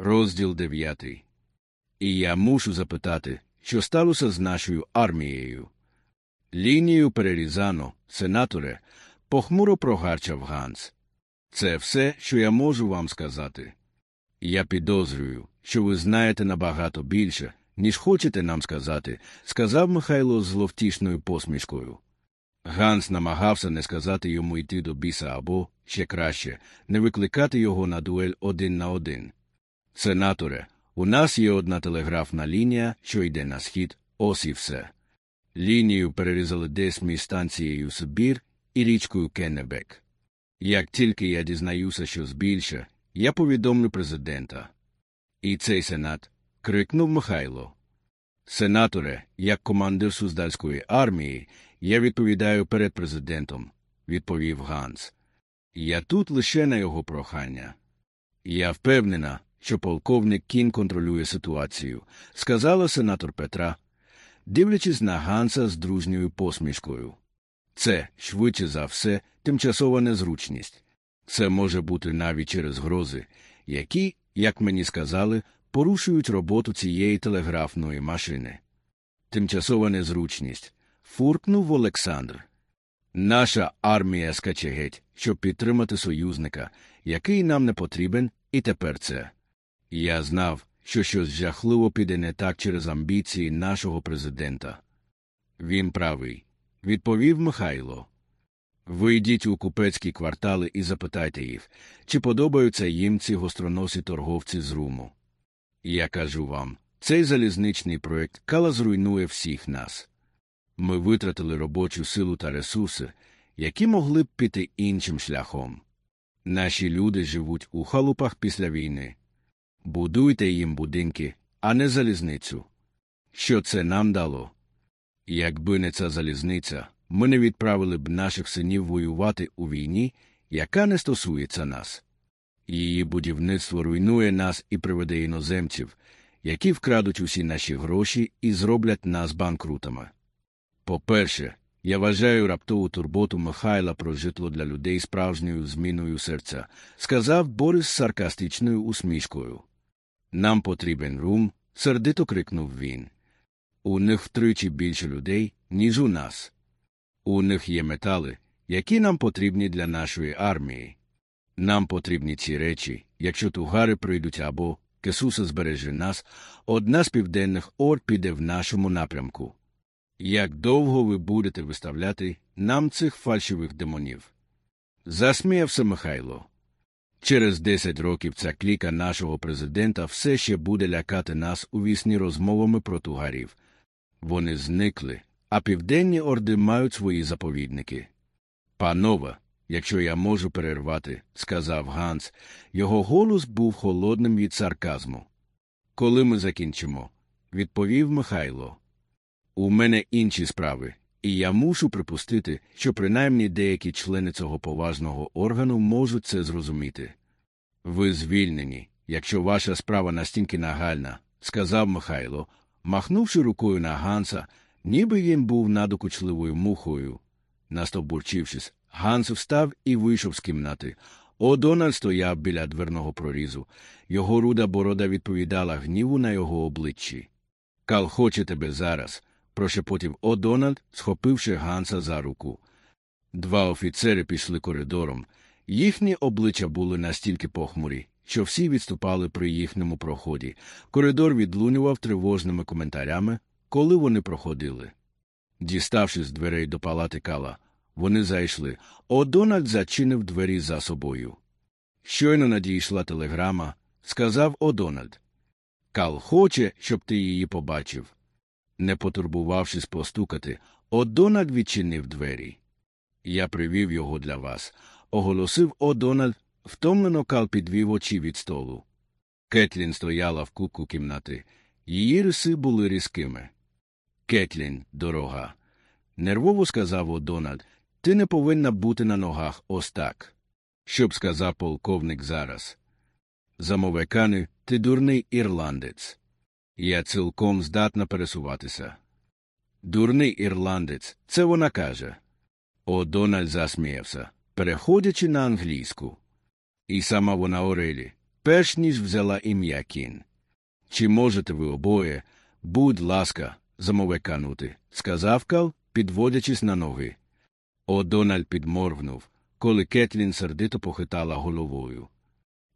Розділ 9. І я мушу запитати, що сталося з нашою армією. Лінію перерізано, сенаторе, похмуро прогарчав Ганс. Це все, що я можу вам сказати. Я підозрюю, що ви знаєте набагато більше, ніж хочете нам сказати, сказав Михайло з зловтішною посмішкою. Ганс намагався не сказати йому йти до біса або, ще краще, не викликати його на дуель один на один. Сенаторе, у нас є одна телеграфна лінія, що йде на схід, ось і все. Лінію перерізали десь між станцією Сибір і річкою Кеннебек. Як тільки я дізнаюся щось більше, я повідомлю президента. І цей сенат. крикнув Михайло. Сенаторе, як командир Суздальської армії, я відповідаю перед президентом, відповів Ганс. Я тут лише на його прохання. Я впевнена, що полковник Кін контролює ситуацію, сказала сенатор Петра, дивлячись на Ганса з дружньою посмішкою. Це, швидше за все, тимчасова незручність. Це може бути навіть через грози, які, як мені сказали, порушують роботу цієї телеграфної машини. Тимчасова незручність. Фуркнув Олександр. Наша армія скаче геть, щоб підтримати союзника, який нам не потрібен, і тепер це. Я знав, що щось жахливо піде не так через амбіції нашого президента. Він правий, відповів Михайло. Ви йдіть у купецькі квартали і запитайте їх, чи подобаються їм ці гостроносі торговці з руму. Я кажу вам, цей залізничний проект кала зруйнує всіх нас. Ми витратили робочу силу та ресурси, які могли б піти іншим шляхом. Наші люди живуть у халупах після війни. Будуйте їм будинки, а не залізницю. Що це нам дало? Якби не ця залізниця, ми не відправили б наших синів воювати у війні, яка не стосується нас. Її будівництво руйнує нас і приведе іноземців, які вкрадуть усі наші гроші і зроблять нас банкрутами. По-перше, я вважаю раптову турботу Михайла про житло для людей справжньою зміною серця, сказав Борис з саркастичною усмішкою. Нам потрібен рум, сердито крикнув він. У них втричі більше людей, ніж у нас. У них є метали, які нам потрібні для нашої армії. Нам потрібні ці речі, якщо тугари прийдуть або Кесуса збереже нас, одна з південних ор піде в нашому напрямку. Як довго ви будете виставляти нам цих фальшивих демонів? Засміявся Михайло. Через десять років ця кліка нашого президента все ще буде лякати нас у вісні розмовами про тугарів. Вони зникли, а південні орди мають свої заповідники. Панове, якщо я можу перервати, сказав Ганс, його голос був холодним від сарказму. Коли ми закінчимо, відповів Михайло. У мене інші справи, і я мушу припустити, що принаймні деякі члени цього поважного органу можуть це зрозуміти. Ви звільнені, якщо ваша справа настільки нагальна, сказав Михайло, махнувши рукою на Ганса, ніби він був надокучливою мухою. Настовбурчившись, Ганс встав і вийшов з кімнати. Одональд стояв біля дверного прорізу. Його руда борода відповідала гніву на його обличчі. Кал хоче тебе зараз, прошепотів Одональд, схопивши Ганса за руку. Два офіцери пішли коридором. Їхні обличчя були настільки похмурі, що всі відступали при їхньому проході. Коридор відлунював тривожними коментарями, коли вони проходили. Діставшись з дверей до палати кала, вони зайшли. Одональд зачинив двері за собою. Щойно надійшла телеграма, сказав Одональд. Кал хоче, щоб ти її побачив. Не потурбувавшись постукати, Одональд відчинив двері. Я привів його для вас, оголосив Одональд, втомлено Кал підвів очі від столу. Кетлін стояла в кутку кімнати. Її риси були різкими. Кетлін, дорога. Нервово сказав Одональд, ти не повинна бути на ногах ось так. Щоб сказав полковник зараз. Замовекани, ти дурний ірландець. Я цілком здатна пересуватися. Дурний ірландець, це вона каже. Одональд засміявся, переходячи на англійську. І сама вона Орелі, перш ніж взяла ім'я кін. Чи можете ви обоє, будь ласка, замовеканути, сказав Кал, підводячись на ноги. О'Дональд підморгнув, коли Кетлін сердито похитала головою.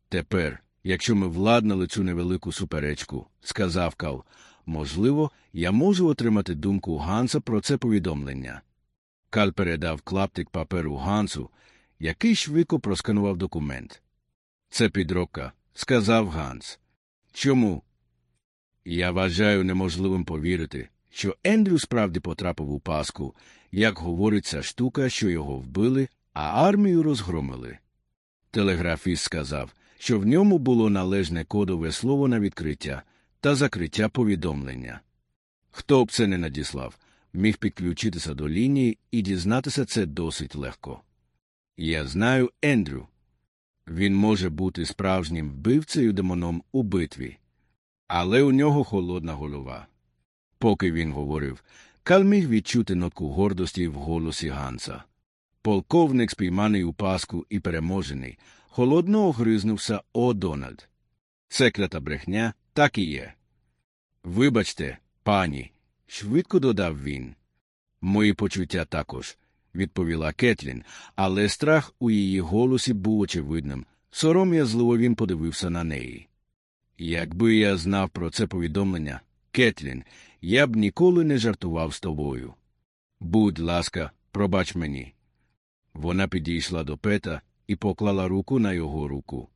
Тепер, якщо ми владнали цю невелику суперечку, сказав Кал, можливо, я можу отримати думку Ганса про це повідомлення. Каль передав клаптик паперу Гансу, який швидко просканував документ. Це підробка, сказав Ганс. Чому? Я вважаю неможливим повірити, що Ендрю справді потрапив у паску, як говорить ця штука, що його вбили, а армію розгромили. Телеграфіст сказав, що в ньому було належне кодове слово на відкриття та закриття повідомлення. Хто б це не надіслав, міг підключитися до лінії і дізнатися це досить легко. Я знаю Ендрю. Він може бути справжнім вбивцею демоном у битві, але у нього холодна голова. Поки він говорив, Кал міг відчути нотку гордості в голосі Ганса. Полковник, спійманий у паску і переможений, холодно огризнувся О Дональд. Це клята брехня так і є. Вибачте, пані, швидко додав він. Мої почуття також, відповіла Кетлін, але страх у її голосі був очевидним. Сором'язливо він подивився на неї. Якби я знав про це повідомлення, Кетлін, я б ніколи не жартував з тобою. Будь ласка, пробач мені. Вона підійшла до пета і поклала руку на його руку.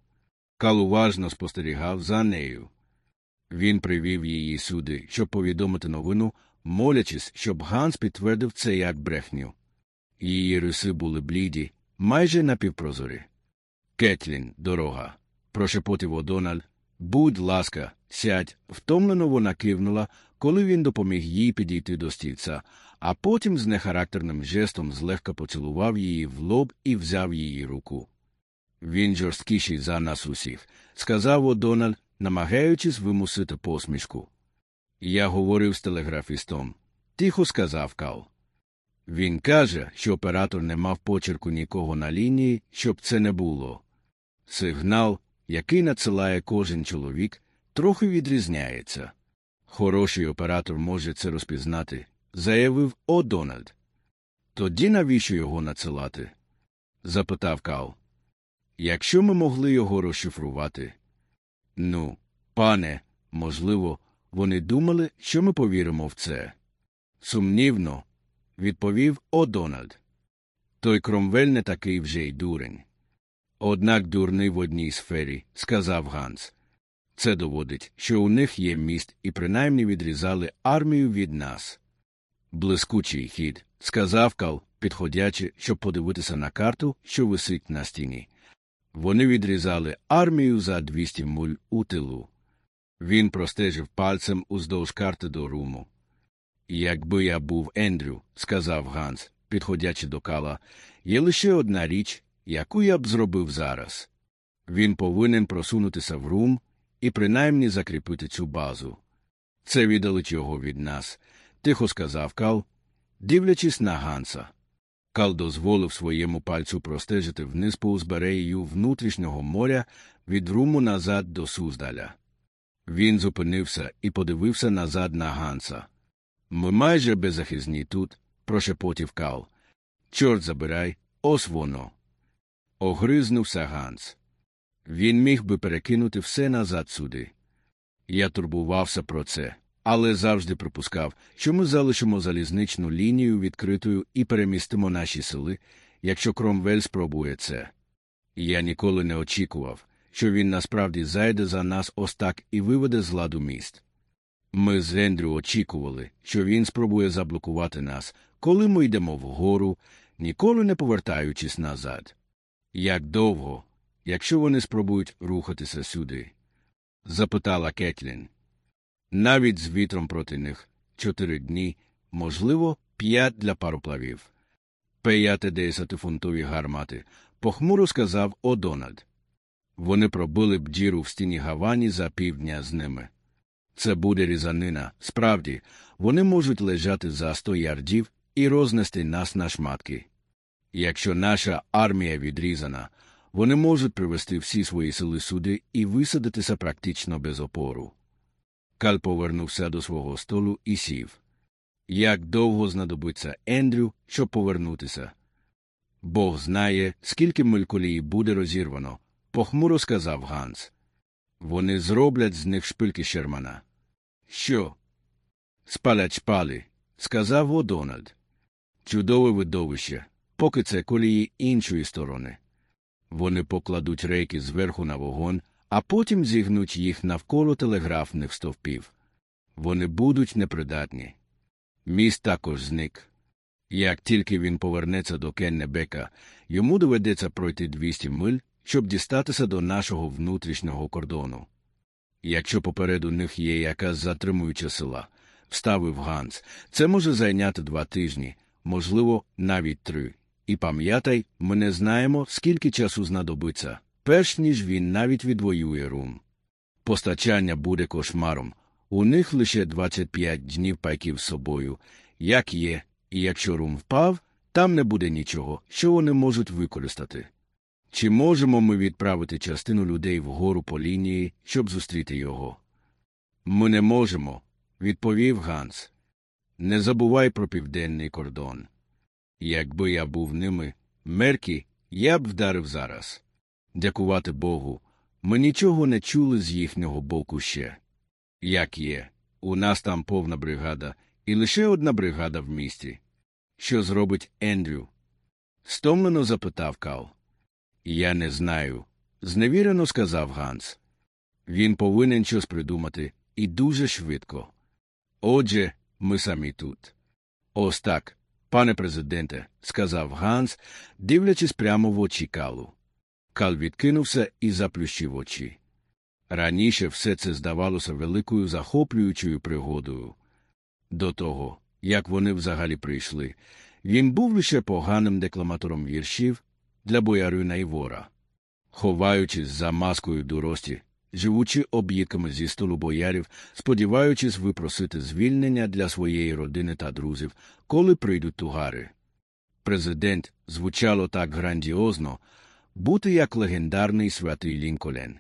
Кал уважно спостерігав за нею. Він привів її сюди, щоб повідомити новину, молячись, щоб Ганс підтвердив це як брехню. Її риси були бліді, майже напівпрозорі. Кетлін, дорога, прошепотів Одональд. Будь ласка, сядь, втомлено вона кивнула, коли він допоміг їй підійти до стільця, а потім з нехарактерним жестом злегка поцілував її в лоб і взяв її руку. Він жорсткіший за нас усіх, сказав Одональд, намагаючись вимусити посмішку. Я говорив з телеграфістом. Тихо сказав Кал. Він каже, що оператор не мав почерку нікого на лінії, щоб це не було. Сигнал, який надсилає кожен чоловік, трохи відрізняється. Хороший оператор може це розпізнати, заявив О. Дональд. Тоді навіщо його надсилати? запитав Кал. Якщо ми могли його розшифрувати. Ну, пане, можливо, вони думали, що ми повіримо в це. Сумнівно, відповів О. Дональд. Той кромвель не такий вже й дурень. Однак дурний в одній сфері, сказав Ганс. Це доводить, що у них є міст і принаймні відрізали армію від нас. Блискучий хід, сказав Кал, підходячи, щоб подивитися на карту, що висить на стіні. Вони відрізали армію за 200 муль у тилу. Він простежив пальцем уздовж карти до руму. Якби я був Ендрю, сказав Ганс, підходячи до кала, є лише одна річ, яку я б зробив зараз. Він повинен просунутися в рум і принаймні закріпити цю базу. Це віддалить його від нас, тихо сказав Кал, дивлячись на Ганса. Кал дозволив своєму пальцю простежити вниз по узберею внутрішнього моря від руму назад до Суздаля. Він зупинився і подивився назад на Ганса. Ми майже беззахисні тут, прошепотів Кал. Чорт забирай, ось воно. Огризнувся Ганс. Він міг би перекинути все назад сюди. Я турбувався про це, але завжди припускав, що ми залишимо залізничну лінію відкритою і перемістимо наші сили, якщо Кромвель спробує це. Я ніколи не очікував, що він насправді зайде за нас ось так і виведе з ладу міст. Ми з Ендрю очікували, що він спробує заблокувати нас, коли ми йдемо вгору, ніколи не повертаючись назад. Як довго, якщо вони спробують рухатися сюди? запитала Кетлін. Навіть з вітром проти них чотири дні, можливо, п'ять для пароплавів. П'яти десятифунтові гармати, похмуро сказав О'Дональд. Вони пробили б діру в стіні Гавані за півдня з ними. Це буде різанина. Справді, вони можуть лежати за сто ярдів і рознести нас на шматки. Якщо наша армія відрізана, Вони можуть привести всі свої сили сюди і висадитися практично без опору. Кал повернувся до свого столу і сів. Як довго знадобиться Ендрю, щоб повернутися? Бог знає, скільки миль колії буде розірвано, похмуро сказав Ганс. Вони зроблять з них шпильки Шермана. Що? Спалять шпали, сказав О'Дональд. Чудове видовище, поки це колії іншої сторони. Вони покладуть рейки зверху на вогонь, а потім зігнуть їх навколо телеграфних стовпів. Вони будуть непридатні. Міст також зник. Як тільки він повернеться до Кеннебека, йому доведеться пройти 200 миль, щоб дістатися до нашого внутрішнього кордону. Якщо попереду них є якась затримуюча сила, вставив Ганс, це може зайняти два тижні, можливо, навіть три. І пам'ятай, ми не знаємо, скільки часу знадобиться, перш ніж він навіть відвоює рум. Постачання буде кошмаром. У них лише 25 днів пайків з собою, як є, і якщо рум впав, там не буде нічого, що вони можуть використати. Чи можемо ми відправити частину людей вгору по лінії, щоб зустріти його? Ми не можемо, відповів Ганс. Не забувай про південний кордон. Якби я був ними, меркі, я б вдарив зараз. Дякувати Богу, ми нічого не чули з їхнього боку ще. Як є, у нас там повна бригада, і лише одна бригада в місті. Що зробить Ендрю? Стомлено запитав Кал. Я не знаю, зневірено сказав Ганс. Він повинен щось придумати і дуже швидко. Отже, ми самі тут. Ось так, пане президенте, сказав Ганс, дивлячись прямо в очі Калу. Кал відкинувся і заплющив очі. Раніше все це здавалося великою захоплюючою пригодою. До того, як вони взагалі прийшли, він був лише поганим декламатором віршів для боярина і вора. Ховаючись за маскою дурості, живучи об'їдками зі столу боярів, сподіваючись випросити звільнення для своєї родини та друзів, коли прийдуть тугари. Президент звучало так грандіозно, бути як легендарний святий Лінколен.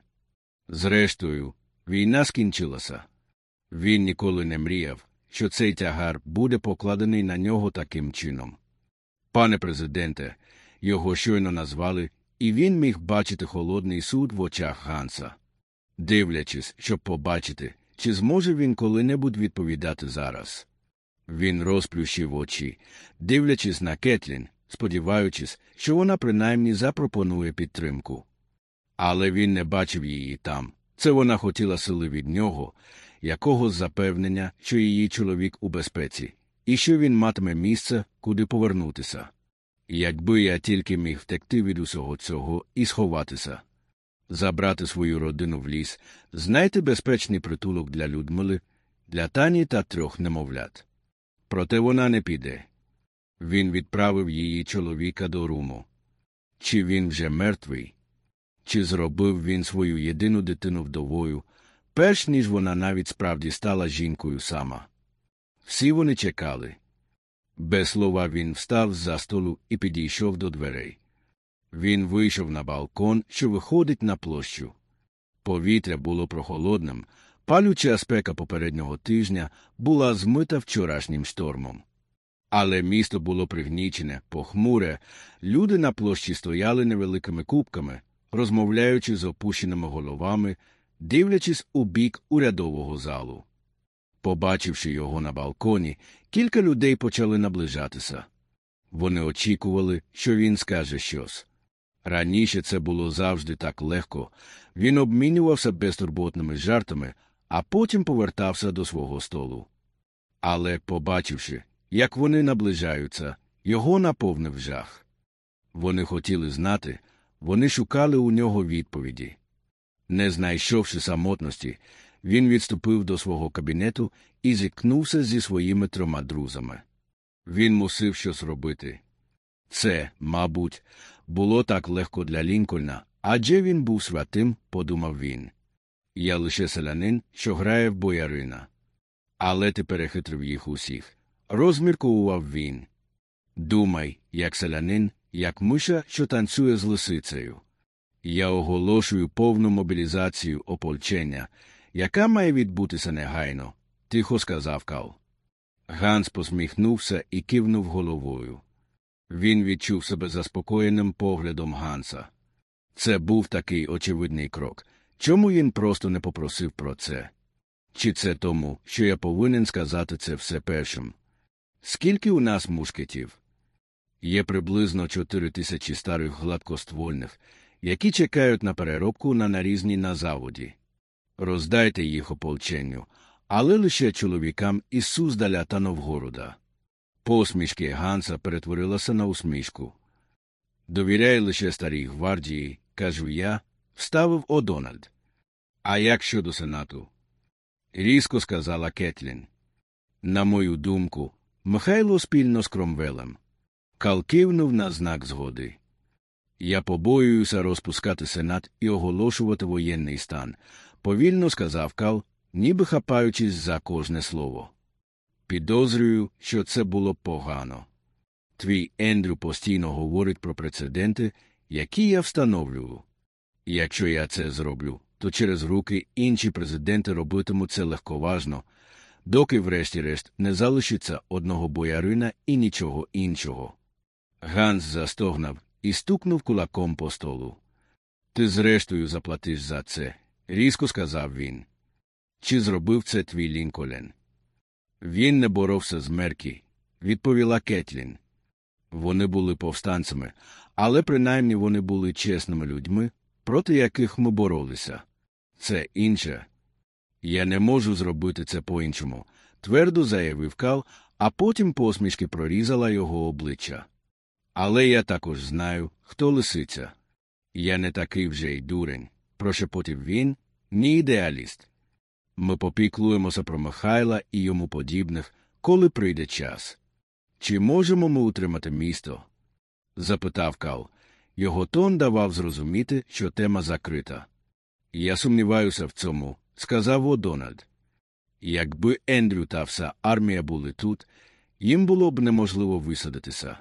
Зрештою, війна скінчилася. Він ніколи не мріяв, що цей тягар буде покладений на нього таким чином. Пане президенте, його щойно назвали, і він міг бачити холодний суд в очах Ганса. Дивлячись, щоб побачити, чи зможе він коли-небудь відповідати зараз. Він розплющив очі, дивлячись на Кетлін, сподіваючись, що вона принаймні запропонує підтримку. Але він не бачив її там. Це вона хотіла сили від нього, якогось запевнення, що її чоловік у безпеці, і що він матиме місце, куди повернутися. Якби я тільки міг втекти від усього цього і сховатися, забрати свою родину в ліс, знайти безпечний притулок для Людмили, для Тані та трьох немовлят. Проте вона не піде. Він відправив її чоловіка до руму. Чи він вже мертвий? Чи зробив він свою єдину дитину вдовою, перш ніж вона навіть справді стала жінкою сама? Всі вони чекали. Без слова він встав з-за столу і підійшов до дверей. Він вийшов на балкон, що виходить на площу. Повітря було прохолодним, палюча спека попереднього тижня була змита вчорашнім штормом. Але місто було пригнічене, похмуре, люди на площі стояли невеликими кубками, розмовляючи з опущеними головами, дивлячись у бік урядового залу. Побачивши його на балконі, кілька людей почали наближатися. Вони очікували, що він скаже щось. Раніше це було завжди так легко. Він обмінювався безтурботними жартами, а потім повертався до свого столу. Але, побачивши, як вони наближаються, його наповнив жах. Вони хотіли знати, вони шукали у нього відповіді. Не знайшовши самотності, він відступив до свого кабінету і зіткнувся зі своїми трьома друзями. Він мусив щось робити. Це, мабуть, було так легко для Лінкольна, адже він був святим, подумав він. Я лише селянин, що грає в боярина. Але ти перехитрив їх усіх. Розміркував він. Думай, як селянин, як миша, що танцює з лисицею. Я оголошую повну мобілізацію ополчення, яка має відбутися негайно, тихо сказав Кал. Ганс посміхнувся і кивнув головою. Він відчув себе заспокоєним поглядом Ганса. Це був такий очевидний крок. Чому він просто не попросив про це? Чи це тому, що я повинен сказати це все першим? Скільки у нас мушкетів? Є приблизно чотири тисячі старих гладкоствольних, які чекають на переробку на нарізні на заводі. Роздайте їх ополченню, але лише чоловікам із Суздаля та Новгорода. Посмішки Ганса перетворилася на усмішку. Довіряй лише старій гвардії, кажу я, вставив О'Дональд. А як щодо сенату? Різко сказала Кетлін. На мою думку, Михайло спільно з Кромвелем. Кал кивнув на знак згоди. Я побоююся розпускати сенат і оголошувати воєнний стан, повільно сказав Кал, ніби хапаючись за кожне слово. Підозрюю, що це було погано. Твій Ендрю постійно говорить про прецеденти, які я встановлюю. Якщо я це зроблю, то через руки інші президенти робитимуть це легковажно, доки, врешті-решт, не залишиться одного боярина і нічого іншого. Ганс застогнав і стукнув кулаком по столу. Ти, зрештою, заплатиш за це, різко сказав він. Чи зробив це твій Лінколен? Він не боровся з Меркі, відповіла Кетлін. Вони були повстанцями, але принаймні вони були чесними людьми, проти яких ми боролися. Це інше. Я не можу зробити це по-іншому, твердо заявив Кал, а потім посмішки прорізала його обличчя. Але я також знаю, хто лисиця. Я не такий вже й дурень, прошепотів він, ні ідеаліст. Ми попіклуємося про Михайла і йому подібних, коли прийде час. Чи можемо ми утримати місто? запитав Кал. Його тон давав зрозуміти, що тема закрита. Я сумніваюся в цьому, сказав О'Дональд. Якби Ендрю та вся армія були тут, їм було б неможливо висадитися.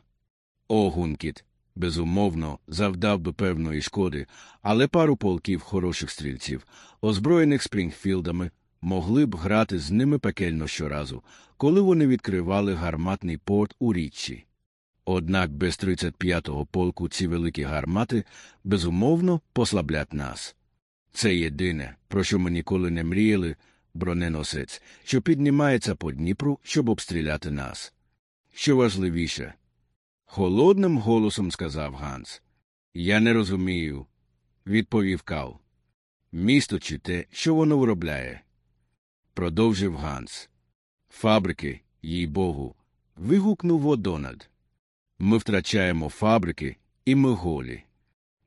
Огункіт, безумовно, завдав би певної шкоди, але пару полків хороших стрільців, озброєних Спрінгфілдами, могли б грати з ними пекельно щоразу, коли вони відкривали гарматний порт у річчі. Однак без 35-го полку ці великі гармати, безумовно, послаблять нас. Це єдине, про що ми ніколи не мріяли, броненосець, що піднімається по Дніпру, щоб обстріляти нас. Що важливіше, холодним голосом сказав Ганс. Я не розумію, відповів Кал. Місто чи те, що воно виробляє. Продовжив Ганс. Фабрики, їй богу. вигукнув О'Дональд. Ми втрачаємо фабрики, і ми голі.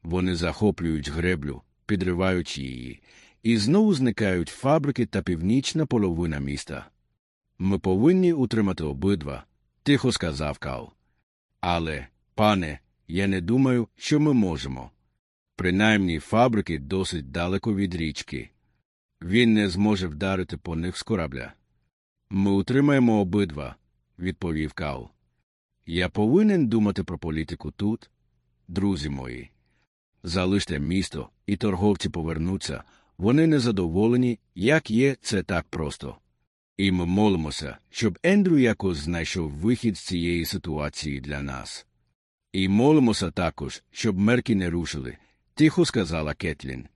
Вони захоплюють греблю, підриваючи її, і знову зникають фабрики та північна половина міста. Ми повинні утримати обидва, тихо сказав Кал. Але, пане, я не думаю, що ми можемо. Принаймні фабрики досить далеко від річки. Він не зможе вдарити по них з корабля. Ми утримаємо обидва, відповів Кал. Я повинен думати про політику тут, друзі мої. Залиште місто, і торговці повернуться. Вони незадоволені, як є це так просто. І ми молимося, щоб Ендрю якось знайшов вихід з цієї ситуації для нас. І молимося також, щоб мерки не рушили, тихо сказала Кетлін.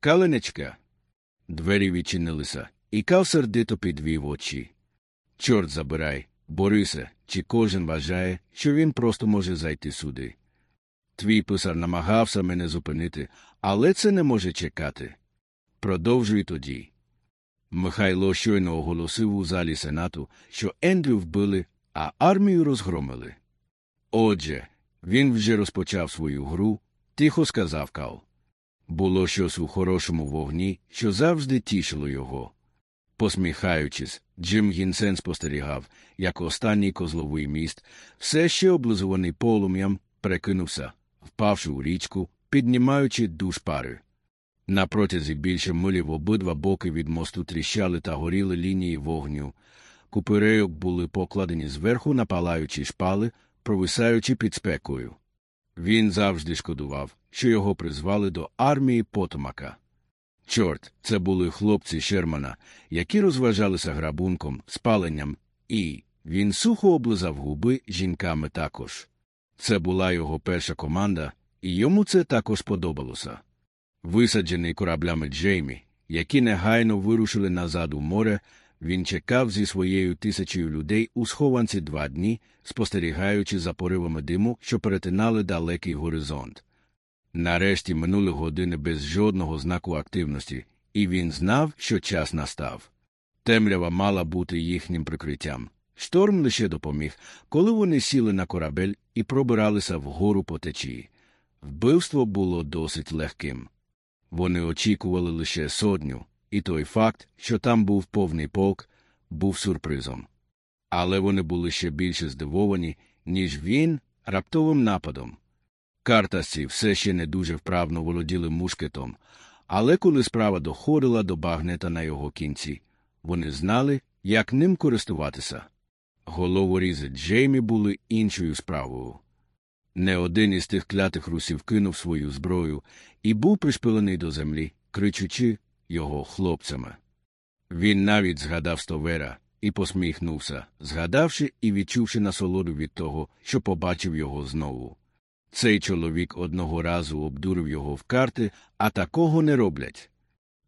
Каленечка. Двері відчинилися, і Кал сердито підвів очі. Чорт забирай, Борисе, чи кожен вважає, що він просто може зайти сюди. Твій писар намагався мене зупинити, але це не може чекати. Продовжуй тоді. Михайло щойно оголосив у залі сенату, що Ендрю вбили, а армію розгромили. Отже, він вже розпочав свою гру, тихо сказав Кал. Було щось у хорошому вогні, що завжди тішило його. Посміхаючись, Джим Гінсен спостерігав, як останній козловий міст, все ще облизуваний полум'ям, перекинувся, впавши у річку, піднімаючи душ пари. На протязі більше милі в обидва боки від мосту тріщали та горіли лінії вогню. Купи були покладені зверху на палаючі шпали, провисаючи під спекою. Він завжди шкодував, що його призвали до армії Потомака. Чорт, це були хлопці Шермана, які розважалися грабунком, спаленням, і він сухо облизав губи жінками також. Це була його перша команда, і йому це також подобалося. Висаджений кораблями Джеймі, які негайно вирушили назад у море, він чекав зі своєю тисячею людей у схованці два дні, спостерігаючи за поривами диму, що перетинали далекий горизонт. Нарешті минули години без жодного знаку активності, і він знав, що час настав. Темрява мала бути їхнім прикриттям. Шторм лише допоміг, коли вони сіли на корабель і пробиралися вгору по течії. Вбивство було досить легким. Вони очікували лише сотню, і той факт, що там був повний полк, був сюрпризом. Але вони були ще більше здивовані, ніж він раптовим нападом. Картасці все ще не дуже вправно володіли мушкетом, але коли справа доходила до багнета на його кінці, вони знали, як ним користуватися. Головорізи Джеймі були іншою справою. Не один із тих клятих русів кинув свою зброю і був пришпилений до землі, кричучи його хлопцями. Він навіть згадав стовера і посміхнувся, згадавши і відчувши насолоду від того, що побачив його знову. Цей чоловік одного разу обдурив його в карти, а такого не роблять.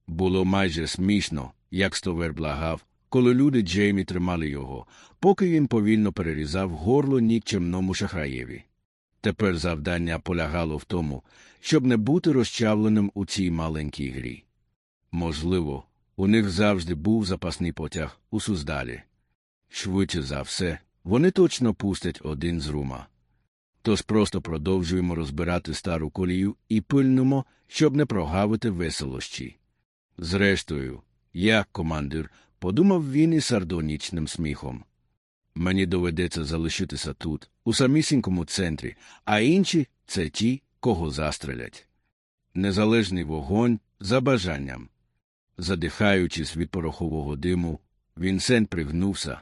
Було майже смішно, як стовер благав, коли люди Джеймі тримали його, поки він повільно перерізав горло нікчемному шахраєві. Тепер завдання полягало в тому, щоб не бути розчавленим у цій маленькій грі. Можливо, у них завжди був запасний потяг у Суздалі. Швидше за все, вони точно пустять один з рума. Тож просто продовжуємо розбирати стару колію і пильнемо, щоб не прогавити веселощі. Зрештою, я, командир, подумав він із сардонічним сміхом. Мені доведеться залишитися тут, у самісінькому центрі, а інші це ті, кого застрелять. Незалежний вогонь за бажанням. Задихаючись від порохового диму, Вінсент пригнувся,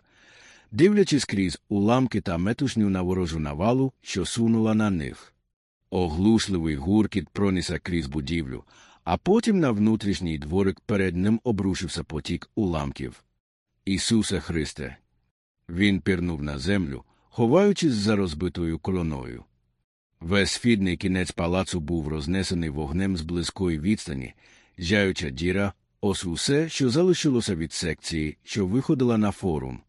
дивлячись крізь уламки та метушню на ворожу навалу, що сунула на них. Оглушливий гуркіт пронісся крізь будівлю, а потім на внутрішній дворик перед ним обрушився потік уламків. Ісусе Христе! Він пірнув на землю, ховаючись за розбитою колоною. Весь східний кінець палацу був рознесений вогнем з близької відстані, зяюча діра, ось усе, що залишилося від секції, що виходила на форум.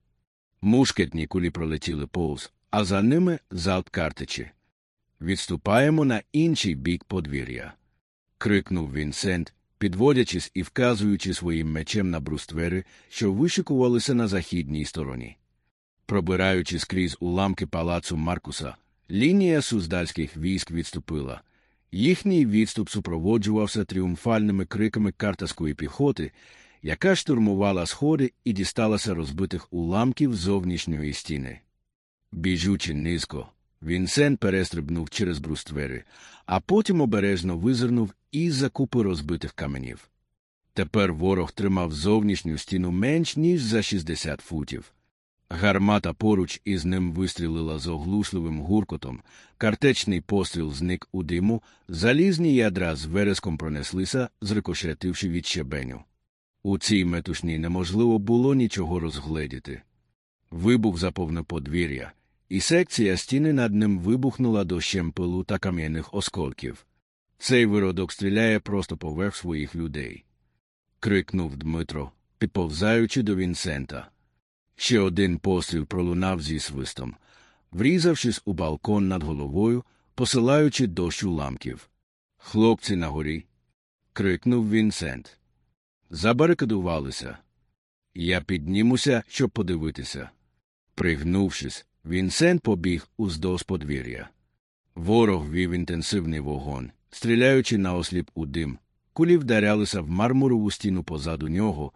Мушкетні кулі пролетіли повз, а за ними залп картичі. Відступаємо на інший бік подвір'я. Крикнув Вінсент, підводячись і вказуючи своїм мечем на бруствери, що вишикувалися на західній стороні. Пробираючись крізь уламки палацу Маркуса, лінія суздальських військ відступила. Їхній відступ супроводжувався тріумфальними криками картаської піхоти, яка штурмувала сходи і дісталася розбитих уламків зовнішньої стіни. Біжучи низько, Вінсент перестрибнув через бруствери, а потім обережно визирнув із за купи розбитих каменів. Тепер ворог тримав зовнішню стіну менш ніж за 60 футів. Гармата поруч із ним вистрілила з оглушливим гуркотом, картечний постріл зник у диму, залізні ядра з вереском пронеслися, зрикошетивши від щебеню. У цій метушні неможливо було нічого розгледіти. Вибух заповнив подвір'я, і секція стіни над ним вибухнула до щемпелу та кам'яних осколків. Цей виродок стріляє просто поверх своїх людей. крикнув Дмитро, підповзаючи до Вінсента. Ще один постріл пролунав зі свистом, врізавшись у балкон над головою, посилаючи дощ уламків. Хлопці на горі. крикнув Вінсент. Забарикадувалися. Я піднімуся, щоб подивитися. Пригнувшись, Вінсент побіг уздовж подвір'я. Ворог вів інтенсивний вогонь, стріляючи на осліп у дим, кулі вдарялися в мармурову стіну позаду нього,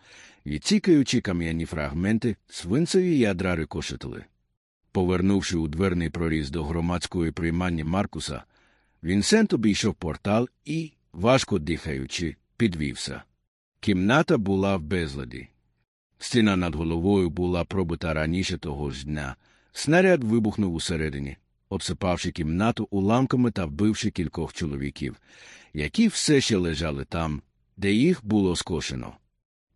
відцікаючи кам'яні фрагменти, свинцеві ядра рикошетили. Повернувши у дверний проріз до громадської приймання Маркуса, Вінсент обійшов портал і, важко дихаючи, підвівся. Кімната була в безладі. Стіна над головою була пробита раніше того ж дня. Снаряд вибухнув усередині, обсипавши кімнату уламками та вбивши кількох чоловіків, які все ще лежали там, де їх було скошено.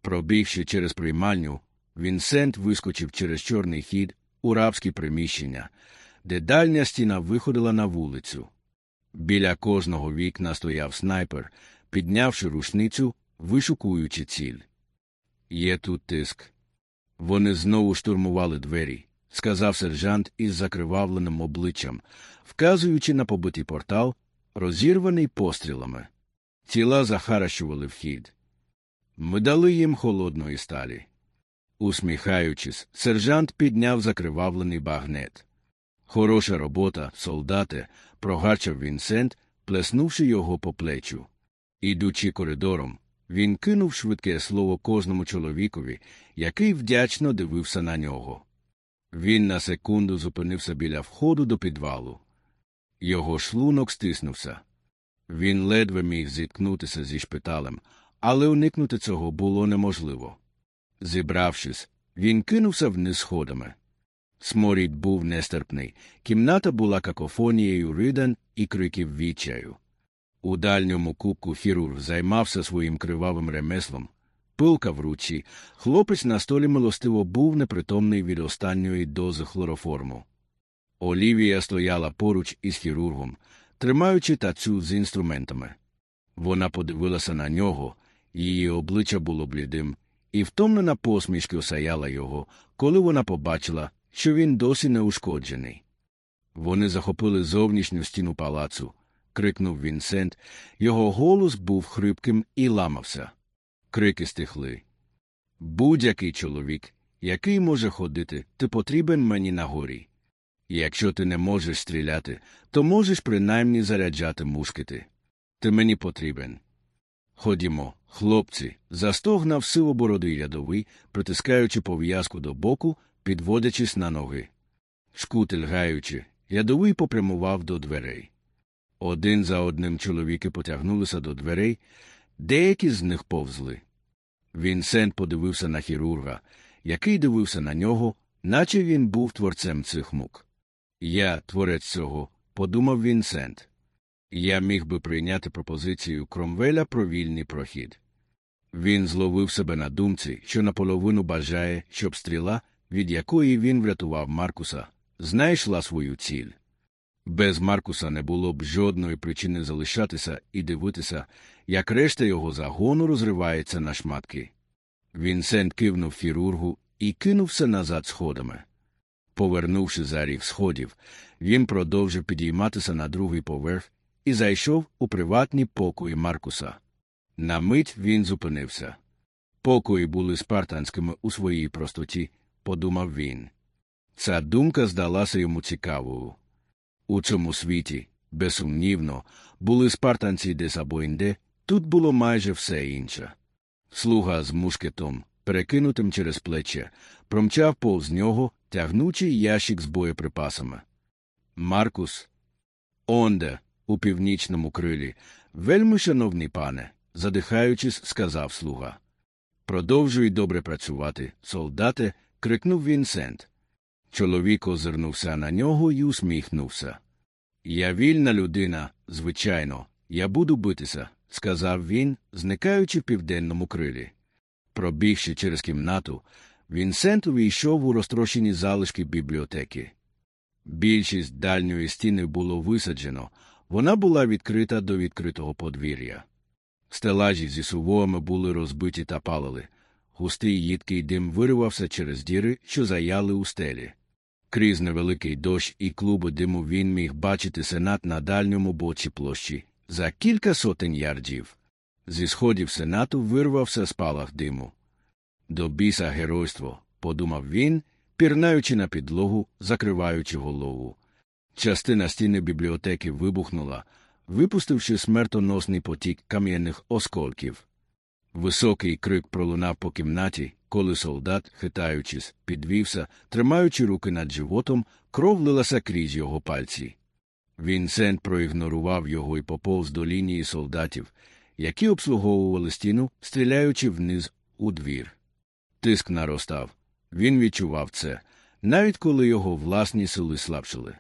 Пробігши через приймальню, Вінсент вискочив через чорний хід у рабські приміщення, де дальня стіна виходила на вулицю. Біля кожного вікна стояв снайпер, піднявши рушницю, вишукуючи ціль. Є тут тиск. Вони знову штурмували двері, сказав сержант із закривавленим обличчям, вказуючи на побитий портал, розірваний пострілами. Тіла захаращували вхід. Ми дали їм холодної сталі. Усміхаючись, сержант підняв закривавлений багнет. Хороша робота, солдате, прогарчав Вінсент, плеснувши його по плечу. Ідучи коридором, він кинув швидке слово кожному чоловікові, який вдячно дивився на нього. Він на секунду зупинився біля входу до підвалу. Його шлунок стиснувся. Він ледве міг зіткнутися зі шпиталем, але уникнути цього було неможливо. Зібравшись, він кинувся вниз сходами. Сморід був нестерпний, кімната була какофонією риден і криків відчаю. У дальньому кубку хірург займався своїм кривавим ремеслом. Пилка в руці, хлопець на столі милостиво був непритомний від останньої дози хлороформу. Олівія стояла поруч із хірургом, тримаючи тацю з інструментами. Вона подивилася на нього, її обличчя було блідим, і втомлена посмішки осаяла його, коли вона побачила, що він досі не ушкоджений. Вони захопили зовнішню стіну палацу, крикнув Вінсент, його голос був хрипким і ламався. Крики стихли. Будь-який чоловік, який може ходити, ти потрібен мені на горі. Якщо ти не можеш стріляти, то можеш принаймні заряджати мушкети. Ти мені потрібен. Ходімо, хлопці, застогнав сивобородий рядовий, притискаючи пов'язку до боку, підводячись на ноги. Шкутель гаючи, рядовий попрямував до дверей. Один за одним чоловіки потягнулися до дверей, деякі з них повзли. Вінсент подивився на хірурга, який дивився на нього, наче він був творцем цих мук. Я, творець цього, подумав Вінсент. Я міг би прийняти пропозицію Кромвеля про вільний прохід. Він зловив себе на думці, що наполовину бажає, щоб стріла, від якої він врятував Маркуса, знайшла свою ціль. Без Маркуса не було б жодної причини залишатися і дивитися, як решта його загону розривається на шматки. Вінсент кивнув хірургу і кинувся назад сходами. Повернувши за ріг сходів, він продовжив підійматися на другий поверх і зайшов у приватні покої Маркуса. На мить він зупинився. Покої були спартанськими у своїй простоті, подумав він. Ця думка здалася йому цікавою. У цьому світі, безсумнівно, були спартанці десь або інде, тут було майже все інше. Слуга з мушкетом, перекинутим через плече, промчав повз нього, тягнучи ящик з боєприпасами. Маркус, онде, у північному крилі, вельми шановний пане, задихаючись, сказав слуга. Продовжуй добре працювати, солдате, крикнув Вінсент. Чоловік озирнувся на нього і усміхнувся. Я вільна людина, звичайно, я буду битися, сказав він, зникаючи в південному крилі. Пробігши через кімнату, Вінсент увійшов у розтрощені залишки бібліотеки. Більшість дальньої стіни було висаджено, вона була відкрита до відкритого подвір'я. Стелажі зі сувоями були розбиті та палили. Густий їдкий дим виривався через діри, що заяли у стелі. Крізь невеликий дощ і клуби диму він міг бачити сенат на дальньому боці площі за кілька сотень ярдів. Зі сходів сенату вирвався спалах диму. До біса геройство, подумав він, пірнаючи на підлогу, закриваючи голову. Частина стіни бібліотеки вибухнула, випустивши смертоносний потік кам'яних осколків. Високий крик пролунав по кімнаті, коли солдат, хитаючись, підвівся, тримаючи руки над животом, кров лилася крізь його пальці. Вінсент проігнорував його і поповз до лінії солдатів, які обслуговували стіну, стріляючи вниз у двір. Тиск наростав. Він відчував це, навіть коли його власні сили слабшили.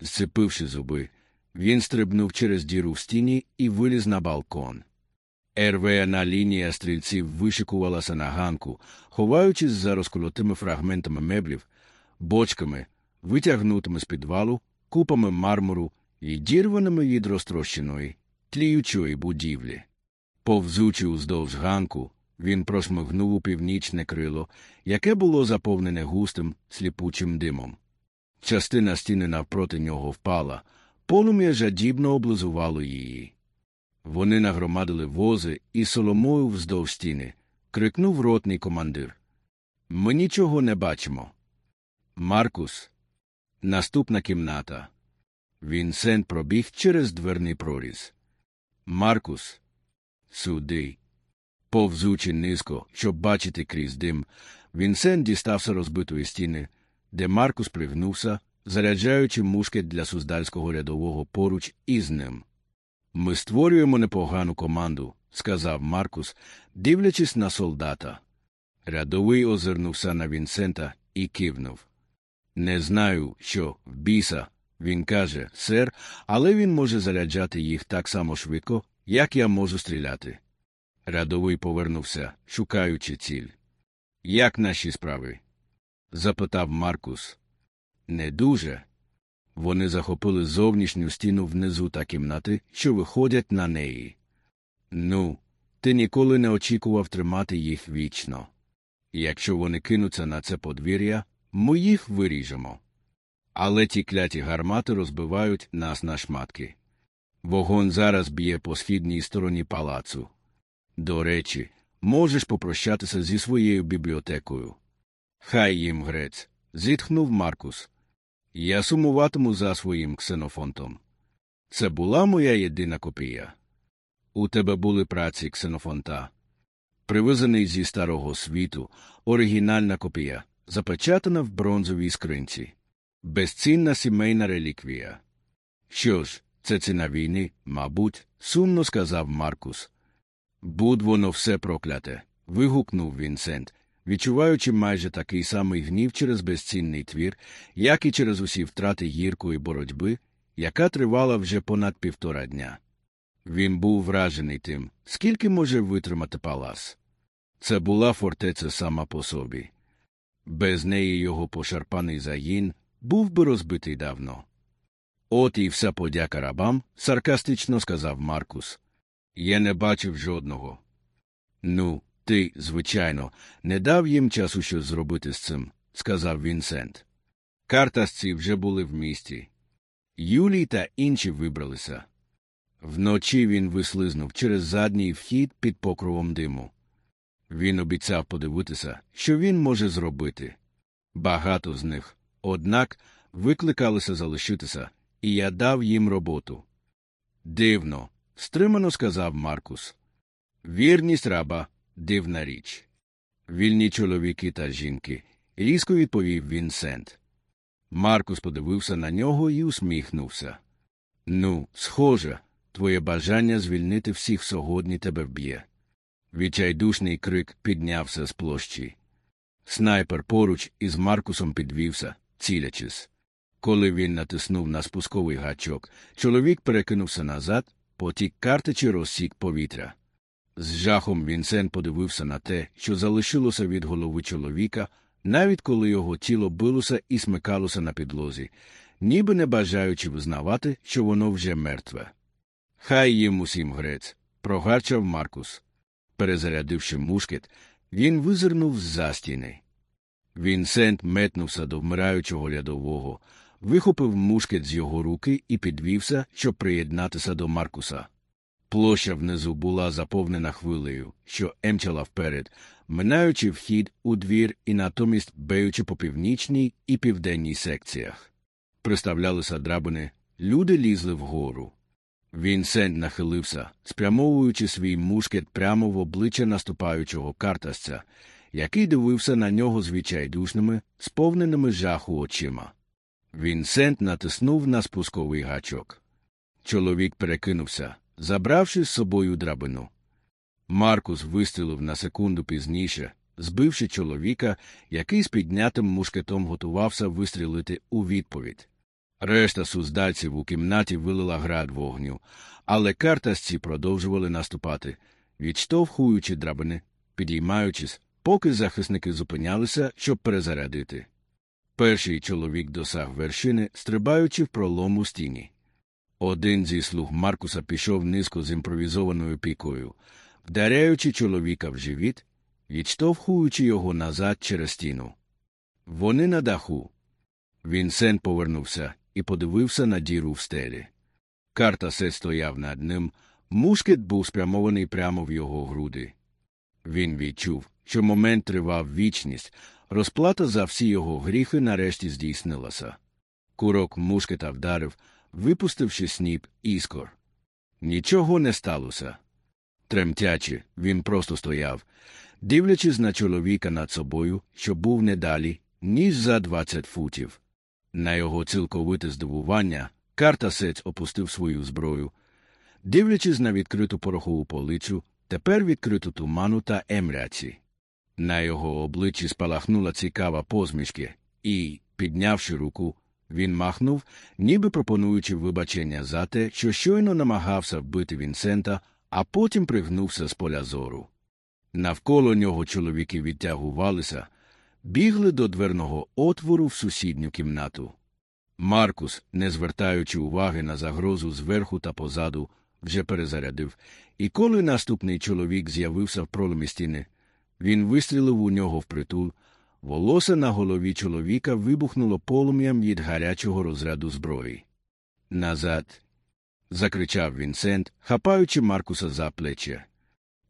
Зцепивши зуби, він стрибнув через діру в стіні і виліз на балкон. РВНА лінія стрільців вишикувалася на ганку, ховаючись за розколотими фрагментами меблів, бочками, витягнутими з підвалу, купами мармуру і дірваними від розтрощеної, тліючої будівлі. Повзучи уздовж ганку, він просмигнув у північне крило, яке було заповнене густим, сліпучим димом. Частина стіни навпроти нього впала, полум'я жадібно облизувало її. Вони нагромадили вози і соломою вздовж стіни. крикнув ротний командир. Ми нічого не бачимо. Маркус. Наступна кімната. Вінсент пробіг через дверний проріз. Маркус. Суди. Повзучи низько, щоб бачити крізь дим, Вінсент дістався розбитої стіни, де Маркус пригнувся, заряджаючи мушкет для суздальського рядового поруч із ним. Ми створюємо непогану команду, сказав Маркус, дивлячись на солдата. Рядовий озирнувся на Вінсента і кивнув. Не знаю, що в біса, він каже, сер, але він може заряджати їх так само швидко, як я можу стріляти. Рядовий повернувся, шукаючи ціль. Як наші справи? запитав Маркус. Не дуже. Вони захопили зовнішню стіну внизу та кімнати, що виходять на неї. Ну, ти ніколи не очікував тримати їх вічно. Якщо вони кинуться на це подвір'я, ми їх виріжемо. Але ті кляті гармати розбивають нас на шматки. Вогонь зараз б'є по східній стороні палацу. До речі, можеш попрощатися зі своєю бібліотекою. Хай їм грець, зітхнув Маркус. Я сумуватиму за своїм ксенофонтом. Це була моя єдина копія. У тебе були праці ксенофонта. Привезений зі старого світу, оригінальна копія, запечатана в бронзовій скринці. Безцінна сімейна реліквія. Що ж, це ціна війни, мабуть, сумно сказав Маркус. Будь воно все прокляте. вигукнув Вінсент, відчуваючи майже такий самий гнів через безцінний твір, як і через усі втрати гіркої боротьби, яка тривала вже понад півтора дня. Він був вражений тим, скільки може витримати палас. Це була фортеця сама по собі. Без неї його пошарпаний загін був би розбитий давно. От і вся подяка рабам, саркастично сказав Маркус. Я не бачив жодного. Ну, ти, звичайно, не дав їм часу щось зробити з цим, сказав Вінсент. Картасці вже були в місті. Юлій та інші вибралися. Вночі він вислизнув через задній вхід під покровом диму. Він обіцяв подивитися, що він може зробити. Багато з них, однак, викликалися залишитися, і я дав їм роботу. Дивно, стримано сказав Маркус. Вірність раба дивна річ. Вільні чоловіки та жінки, різко відповів Вінсент. Маркус подивився на нього і усміхнувся. Ну, схоже, твоє бажання звільнити всіх сьогодні тебе вб'є. Відчайдушний крик піднявся з площі. Снайпер поруч із Маркусом підвівся, цілячись. Коли він натиснув на спусковий гачок, чоловік перекинувся назад, потік картичі розсік повітря. З жахом Вінсен подивився на те, що залишилося від голови чоловіка, навіть коли його тіло билося і смикалося на підлозі, ніби не бажаючи визнавати, що воно вже мертве. Хай їм усім грець, прогарчав Маркус. Перезарядивши мушкет, він визирнув з за стіни. Вінсент метнувся до вмираючого рядового, вихопив мушкет з його руки і підвівся, щоб приєднатися до Маркуса. Площа внизу була заповнена хвилею, що емчала вперед, минаючи вхід у двір і натомість беючи по північній і південній секціях. Приставлялися драбини, люди лізли вгору. Вінсент нахилився, спрямовуючи свій мушкет прямо в обличчя наступаючого картасця, який дивився на нього звичайдушними, сповненими жаху очима. Вінсент натиснув на спусковий гачок. Чоловік перекинувся, забравши з собою драбину. Маркус вистрілив на секунду пізніше, збивши чоловіка, який з піднятим мушкетом готувався вистрілити у відповідь. Решта суздальців у кімнаті вилила град вогню, але картасці продовжували наступати, відштовхуючи драбини, підіймаючись, поки захисники зупинялися, щоб перезарядити. Перший чоловік досяг вершини, стрибаючи в пролому стіні. Один зі слуг Маркуса пішов низько з імпровізованою пікою, вдаряючи чоловіка в живіт, відштовхуючи його назад через стіну. Вони на даху. Вінсен повернувся і подивився на діру в стелі. Карта се стояв над ним, мушкет був спрямований прямо в його груди. Він відчув, що момент тривав вічність, розплата за всі його гріхи нарешті здійснилася. Курок мушкета вдарив, випустивши сніп іскор. Нічого не сталося. Тремтячи, він просто стояв, дивлячись на чоловіка над собою, що був не далі, ніж за двадцять футів. На його цілковите здивування, картасець опустив свою зброю. Дивлячись на відкриту порохову полицю, тепер відкриту туману та емряці. На його обличчі спалахнула цікава позмішки, і, піднявши руку, він махнув, ніби пропонуючи вибачення за те, що щойно намагався вбити Вінсента, а потім пригнувся з поля зору. Навколо нього чоловіки відтягувалися, бігли до дверного отвору в сусідню кімнату. Маркус, не звертаючи уваги на загрозу зверху та позаду, вже перезарядив, і коли наступний чоловік з'явився в проломі стіни, він вистрілив у нього впритул, волосся на голові чоловіка вибухнуло полум'ям від гарячого розряду зброї. Назад. закричав Вінсент, хапаючи Маркуса за плече.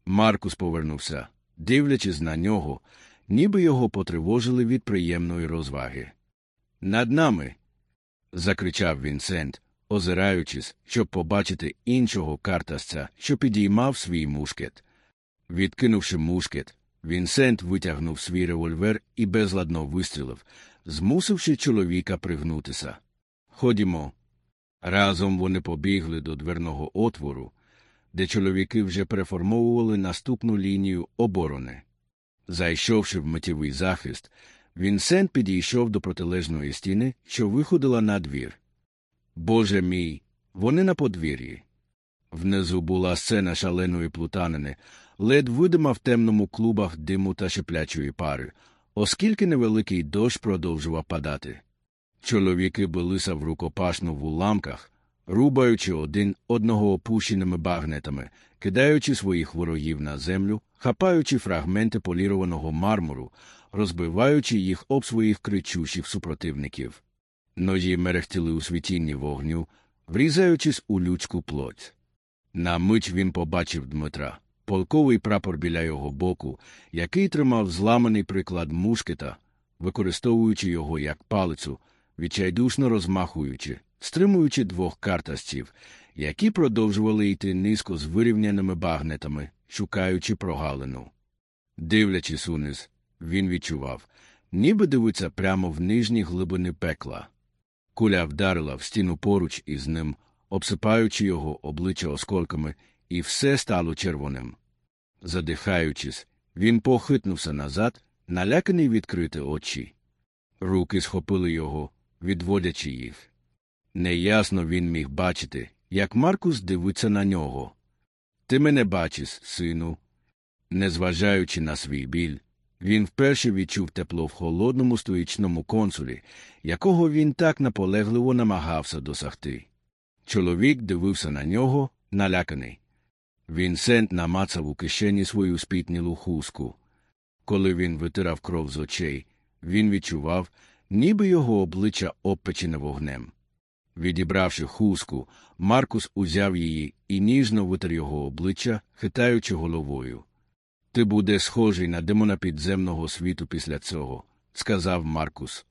Маркус повернувся, дивлячись на нього, ніби його потривожили від приємної розваги. Над нами. закричав Вінсент, озираючись, щоб побачити іншого картасця, що підіймав свій мушкет. Відкинувши мушкет, Вінсент витягнув свій револьвер і безладно вистрілив, змусивши чоловіка пригнутися. Ходімо. Разом вони побігли до дверного отвору, де чоловіки вже переформовували наступну лінію оборони. Зайшовши в миттєвий захист, Вінсент підійшов до протилежної стіни, що виходила на двір. Боже мій, вони на подвір'ї. Внизу була сцена шаленої плутанини, лед видима в темному клубах диму та шиплячої пари, оскільки невеликий дощ продовжував падати. Чоловіки билися в рукопашну в уламках, рубаючи один одного опущеними багнетами, кидаючи своїх ворогів на землю, хапаючи фрагменти полірованого мармуру, розбиваючи їх об своїх кричущих супротивників. Ножі мерехтіли у світінні вогню, врізаючись у людську плоть. На мить він побачив Дмитра, полковий прапор біля його боку, який тримав зламаний приклад мушкета, використовуючи його як палицю, відчайдушно розмахуючи, стримуючи двох картасців, які продовжували йти низько з вирівняними багнетами, шукаючи прогалину. Дивлячись униз, він відчував, ніби дивиться прямо в нижні глибини пекла. Куля вдарила в стіну поруч із ним, обсипаючи його обличчя осколками, і все стало червоним. Задихаючись, він похитнувся назад, наляканий відкрити очі. Руки схопили його, відводячи їх. Неясно він міг бачити, як Маркус дивиться на нього. Ти мене бачиш, сину. Незважаючи на свій біль, він вперше відчув тепло в холодному стоїчному консулі, якого він так наполегливо намагався досягти. Чоловік дивився на нього, наляканий. Вінсент намацав у кишені свою спітнілу хустку. Коли він витирав кров з очей, він відчував, ніби його обличчя обпечене вогнем. Відібравши хустку, Маркус узяв її і ніжно витер його обличчя, хитаючи головою. Ти буде схожий на демона підземного світу після цього, сказав Маркус.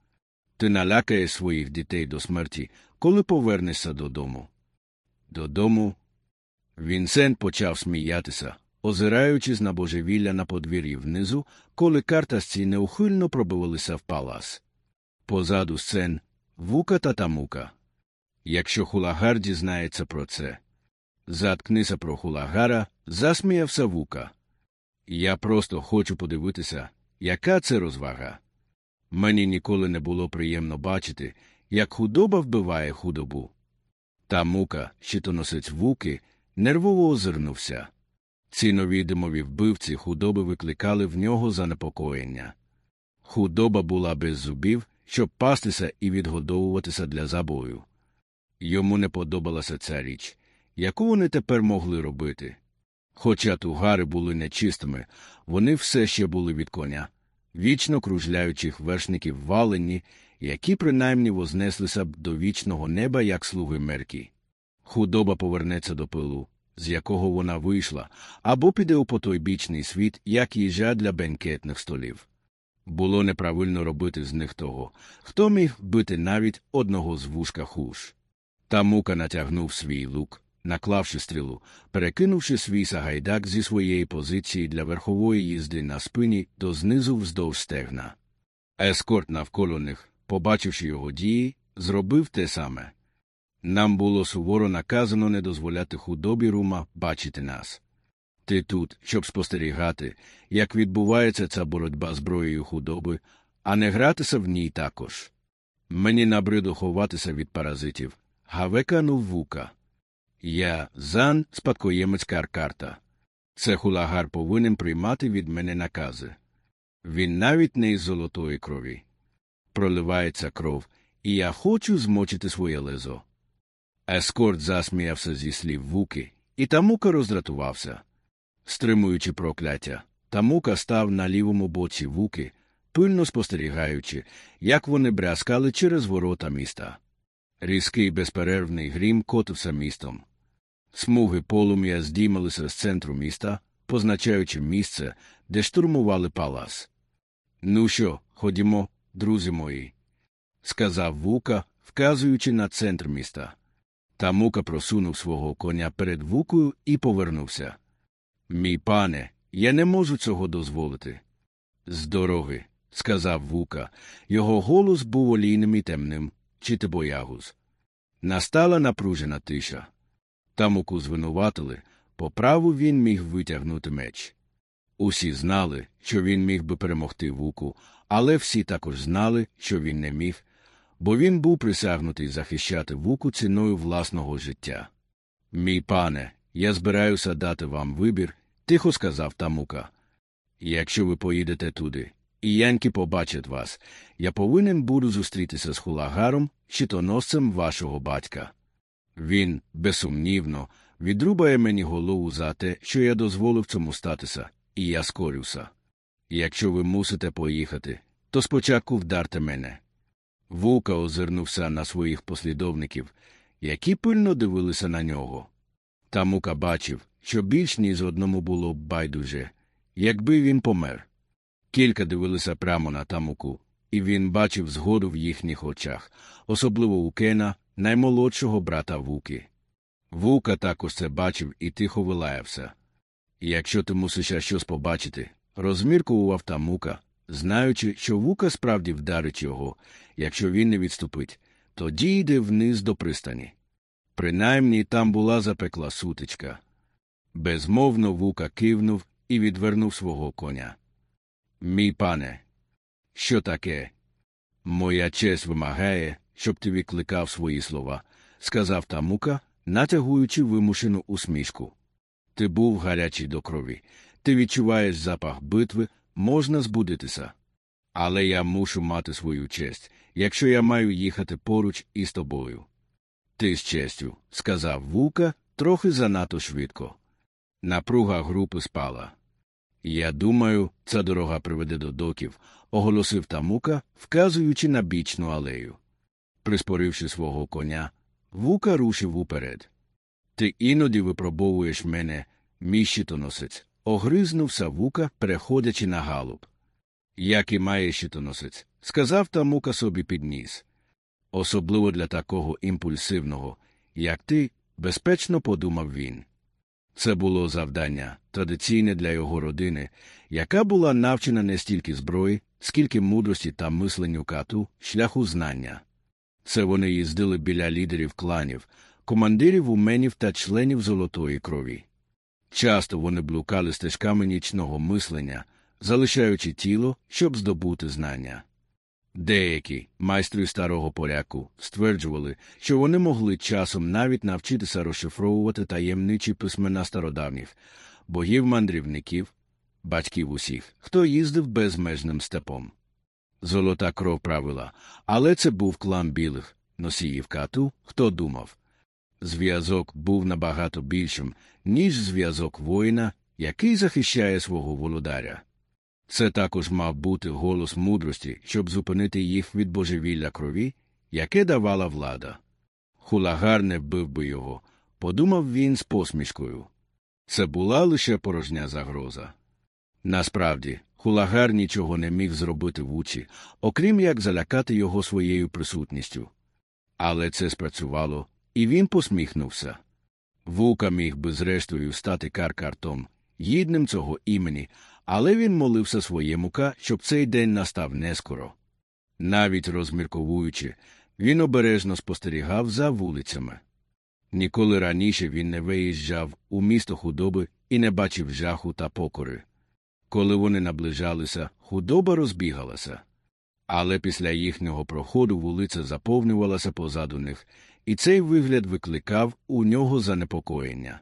Ти налякаєш своїх дітей до смерті, коли повернешся додому. Додому. Вінсент почав сміятися, озираючись на божевілля на подвір'ї внизу, коли картасці неухильно пробивалися в палас. Позаду сцен вука та тамука. Якщо хулагар дізнається про це. Заткнися про хулагара, засміявся вука. Я просто хочу подивитися, яка це розвага. Мені ніколи не було приємно бачити, як худоба вбиває худобу. Та мука, щитоносець вуки, нервово озирнувся. Ці нові димові вбивці худоби викликали в нього занепокоєння. Худоба була без зубів, щоб пастися і відгодовуватися для забою. Йому не подобалася ця річ, яку вони тепер могли робити. Хоча тугари були нечистими, вони все ще були від коня, вічно кружляючих вершників валені, які принаймні вознеслися б до вічного неба, як слуги меркі. Худоба повернеться до пилу, з якого вона вийшла, або піде у потойбічний світ, як їжа для бенкетних столів. Було неправильно робити з них того, хто міг бити навіть одного з вушка хуш. Та мука натягнув свій лук, наклавши стрілу, перекинувши свій сагайдак зі своєї позиції для верхової їзди на спині до знизу вздовж стегна. Ескорт навколо них, побачивши його дії, зробив те саме. Нам було суворо наказано не дозволяти худобі рума бачити нас. Ти тут, щоб спостерігати, як відбувається ця боротьба зброєю худоби, а не гратися в ній також. Мені набридло ховатися від паразитів. Гавеканув вука. Я зан спадкоємець Каркарта. Це хулагар повинен приймати від мене накази. Він навіть не із золотої крові. Проливається кров, і я хочу змочити своє лезо. Ескорт засміявся зі слів вуки, і Тамука роздратувався. Стримуючи прокляття, Тамука став на лівому боці вуки, пильно спостерігаючи, як вони брязкали через ворота міста. Різкий безперервний грім котився містом. Смуги полум'я здіймалися з центру міста, позначаючи місце, де штурмували палас. Ну що, ходімо, друзі мої, сказав вука, вказуючи на центр міста. Та мука просунув свого коня перед вукою і повернувся. Мій пане, я не можу цього дозволити. З дороги, сказав вука, його голос був олійним і темним, чи ти боягуз. Настала напружена тиша. Тамуку звинуватили, по праву він міг витягнути меч. Усі знали, що він міг би перемогти вуку, але всі також знали, що він не міг, бо він був присягнутий захищати вуку ціною власного життя. Мій пане, я збираюся дати вам вибір, тихо сказав Тамука. Якщо ви поїдете туди, і янки побачать вас, я повинен буду зустрітися з хулагаром, щитоносцем вашого батька. Він, безсумнівно, відрубає мені голову за те, що я дозволив цьому статися, і я скорюся. Якщо ви мусите поїхати, то спочатку вдарте мене. Вука озирнувся на своїх послідовників, які пильно дивилися на нього. Та мука бачив, що більш ніж одному було б байдуже, якби він помер. Кілька дивилися прямо на тамуку, і він бачив згоду в їхніх очах, особливо у Кена, наймолодшого брата Вуки. Вука також це бачив і тихо вилаявся. Якщо ти мусиш щось побачити, розміркував тамука, знаючи, що вука справді вдарить його, якщо він не відступить, тоді йде вниз до пристані. Принаймні там була запекла сутичка. Безмовно вука кивнув і відвернув свого коня. Мій пане, що таке? Моя честь вимагає, щоб ти відкликав свої слова, сказав тамука, натягуючи вимушену усмішку. Ти був гарячий до крові, ти відчуваєш запах битви, можна збудитися. Але я мушу мати свою честь, якщо я маю їхати поруч із тобою. Ти з честю, сказав вука, трохи занадто швидко. Напруга групи спала. Я думаю, ця дорога приведе до доків, оголосив тамука, вказуючи на бічну алею. Приспоривши свого коня, вука рушив уперед. Ти іноді випробовуєш мене, мій щитоносець, огризнувся вука, переходячи на галуб. Як і має щитоносець, сказав тамука собі підніс. Особливо для такого імпульсивного, як ти, безпечно подумав він. Це було завдання, традиційне для його родини, яка була навчена не стільки зброї, скільки мудрості та мисленню кату, шляху знання. Це вони їздили біля лідерів кланів, командирів уменів та членів золотої крові. Часто вони блукали стежками нічного мислення, залишаючи тіло, щоб здобути знання. Деякі майстри старого поляку стверджували, що вони могли часом навіть навчитися розшифровувати таємничі письмена стародавніх богів-мандрівників, батьків усіх, хто їздив безмежним степом. Золота кров правила, але це був клан білих, носіїв кату, хто думав. Зв'язок був набагато більшим, ніж зв'язок воїна, який захищає свого володаря. Це також мав бути голос мудрості, щоб зупинити їх від божевілля крові, яке давала влада. Хулагар не вбив би його, подумав він з посмішкою. Це була лише порожня загроза. Насправді, хулагар нічого не міг зробити в учі, окрім як залякати його своєю присутністю. Але це спрацювало, і він посміхнувся. Вука міг би зрештою стати каркартом, гідним цього імені, але він молився своєму ка, щоб цей день настав нескоро. Навіть розмірковуючи, він обережно спостерігав за вулицями. Ніколи раніше він не виїжджав у місто худоби і не бачив жаху та покори. Коли вони наближалися, худоба розбігалася. Але після їхнього проходу вулиця заповнювалася позаду них, і цей вигляд викликав у нього занепокоєння.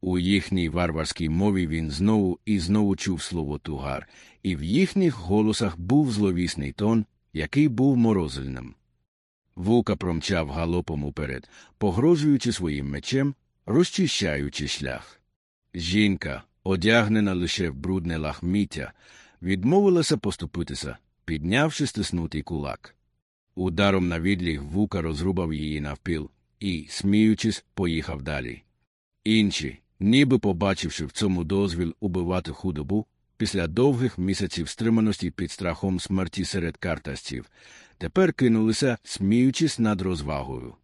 У їхній варварській мові він знову і знову чув слово тугар, і в їхніх голосах був зловісний тон, який був морозильним. Вука промчав галопом уперед, погрожуючи своїм мечем, розчищаючи шлях. Жінка, одягнена лише в брудне лахміття, відмовилася поступитися, піднявши стиснутий кулак. Ударом на відліг вука розрубав її навпіл і, сміючись, поїхав далі. Інші, ніби побачивши в цьому дозвіл убивати худобу, після довгих місяців стриманості під страхом смерті серед картасців, тепер кинулися, сміючись над розвагою.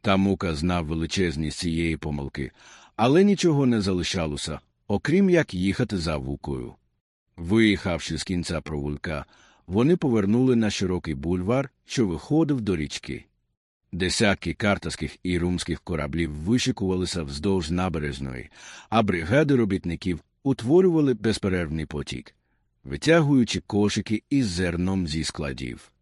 Тамука знав величезність цієї помилки, але нічого не залишалося, окрім як їхати за вукою. Виїхавши з кінця провулка, вони повернули на широкий бульвар, що виходив до річки. Десятки картаських і румських кораблів вишикувалися вздовж набережної, а бригади робітників утворювали безперервний потік, витягуючи кошики із зерном зі складів.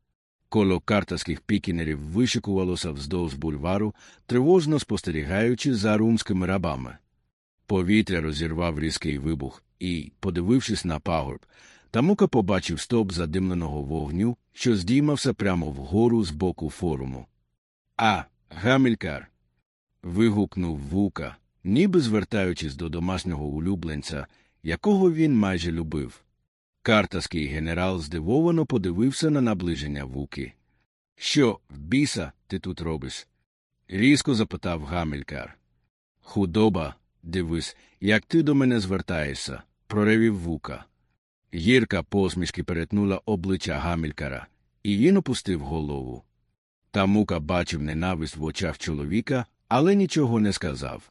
Коло картаських пікінерів вишикувалося вздовж бульвару, тривожно спостерігаючи за румськими рабами. Повітря розірвав різкий вибух, і, подивившись на пагорб, Тамука побачив стоп задимленого вогню, що здіймався прямо вгору з боку форуму. А, гамількар. вигукнув вука, ніби звертаючись до домашнього улюбленця, якого він майже любив. Картаський генерал здивовано подивився на наближення вуки. Що, біса, ти тут робиш? різко запитав гамількар. Худоба, дивись, як ти до мене звертаєшся, проревів вука. Гірка посмішки перетнула обличчя гамількара, і він опустив голову. Та мука бачив ненависть в очах чоловіка, але нічого не сказав.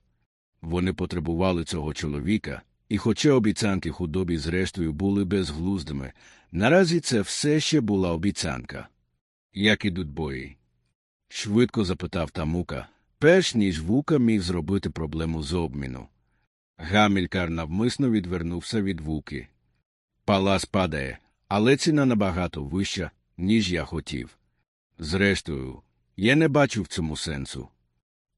Вони потребували цього чоловіка, і, хоча обіцянки худобі зрештою були безглуздими, наразі це все ще була обіцянка. Як ідуть бої? швидко запитав Тамука, перш ніж вука міг зробити проблему з обміну. Гамількар навмисно відвернувся від вуки. Палас падає, але ціна набагато вища, ніж я хотів. Зрештою, я не бачу в цьому сенсу.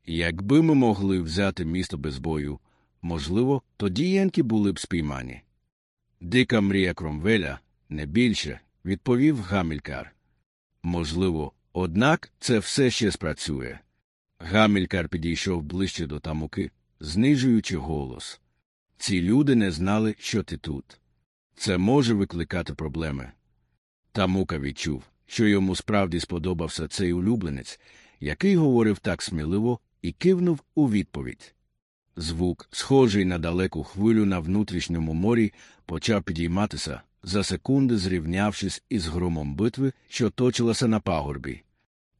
Якби ми могли взяти місто без бою, можливо, тоді янки були б спіймані. Дика мрія Кромвеля не більше, відповів Гамількар. Можливо, однак це все ще спрацює. Гамількар підійшов ближче до тамуки, знижуючи голос. Ці люди не знали, що ти тут. Це може викликати проблеми. Тамука відчув, що йому справді сподобався цей улюбленець, який говорив так сміливо і кивнув у відповідь. Звук, схожий на далеку хвилю на внутрішньому морі, почав підійматися, за секунди зрівнявшись із громом битви, що точилася на пагорбі.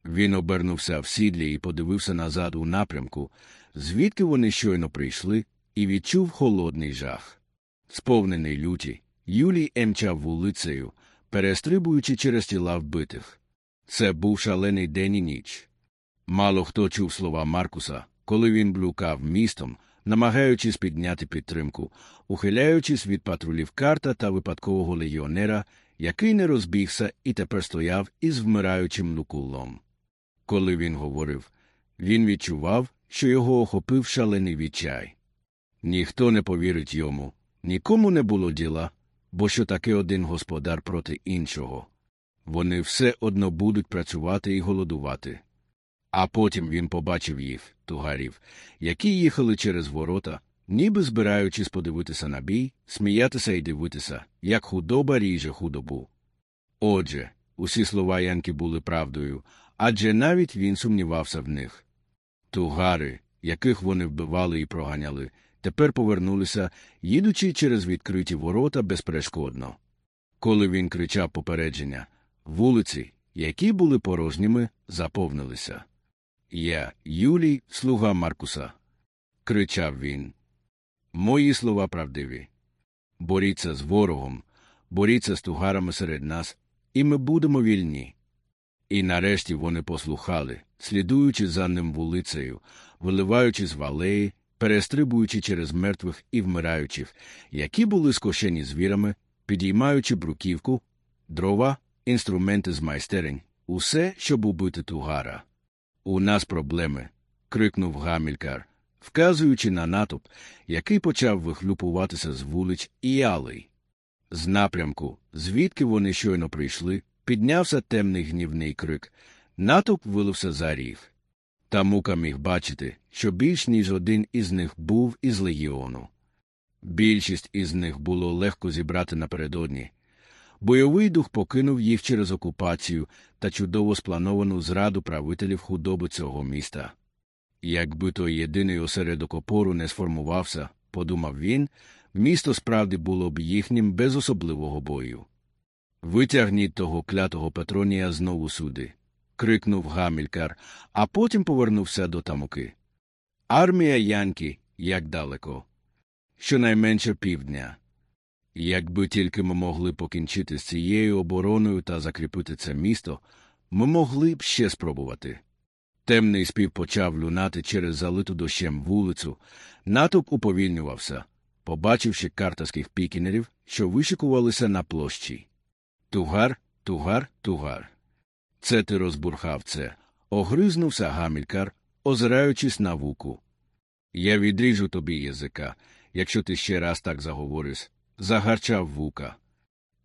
Він обернувся в сідлі і подивився назад у напрямку, звідки вони щойно прийшли, і відчув холодний жах. Сповнений люті, Юлій емчав вулицею, перестрибуючи через тіла вбитих. Це був шалений день і ніч. Мало хто чув слова Маркуса, коли він блукав містом, намагаючись підняти підтримку, ухиляючись від патрулів карта та випадкового легіонера, який не розбігся і тепер стояв із вмираючим лукулом. Коли він говорив, він відчував, що його охопив шалений відчай. Ніхто не повірить йому, нікому не було діла, бо що таке один господар проти іншого. Вони все одно будуть працювати і голодувати. А потім він побачив їх, тугарів, які їхали через ворота, ніби збираючись подивитися на бій, сміятися і дивитися, як худоба ріже худобу. Отже, усі слова Янки були правдою, адже навіть він сумнівався в них. Тугари, яких вони вбивали і проганяли, тепер повернулися, їдучи через відкриті ворота безперешкодно. Коли він кричав попередження, вулиці, які були порожніми, заповнилися. Я, Юлій, слуга Маркуса, кричав він. Мої слова правдиві. Боріться з ворогом, боріться з тугарами серед нас, і ми будемо вільні. І нарешті вони послухали, слідуючи за ним вулицею, виливаючи з валеї, перестрибуючи через мертвих і вмираючих, які були скошені звірами, підіймаючи бруківку, дрова, інструменти з майстерень, усе, щоб убити тугара. У нас проблеми. крикнув гамількар, вказуючи на натовп, який почав вихлюпуватися з вулиць і алей. З напрямку, звідки вони щойно прийшли, піднявся темний гнівний крик. Натовп вилився за рів. Та мука міг бачити, що більш ніж один із них був із легіону. Більшість із них було легко зібрати напередодні. Бойовий дух покинув їх через окупацію та чудово сплановану зраду правителів худоби цього міста. Якби той єдиний осередок опору не сформувався, подумав він, місто справді було б їхнім без особливого бою. Витягніть того клятого Петронія знову сюди. Крикнув гамількар, а потім повернувся до тамуки. Армія Янки, як далеко. Щонайменше півдня. Якби тільки ми могли покінчити з цією обороною та закріпити це місто, ми могли б ще спробувати. Темний спів почав лунати через залиту дощем вулицю, натовп уповільнювався, побачивши картаських пікінерів, що вишикувалися на площі. Тугар, тугар, тугар. Це ти розбурхав це. Огризнувся гамількар, озираючись на вуку. Я відріжу тобі язика, якщо ти ще раз так заговориш, загарчав вука.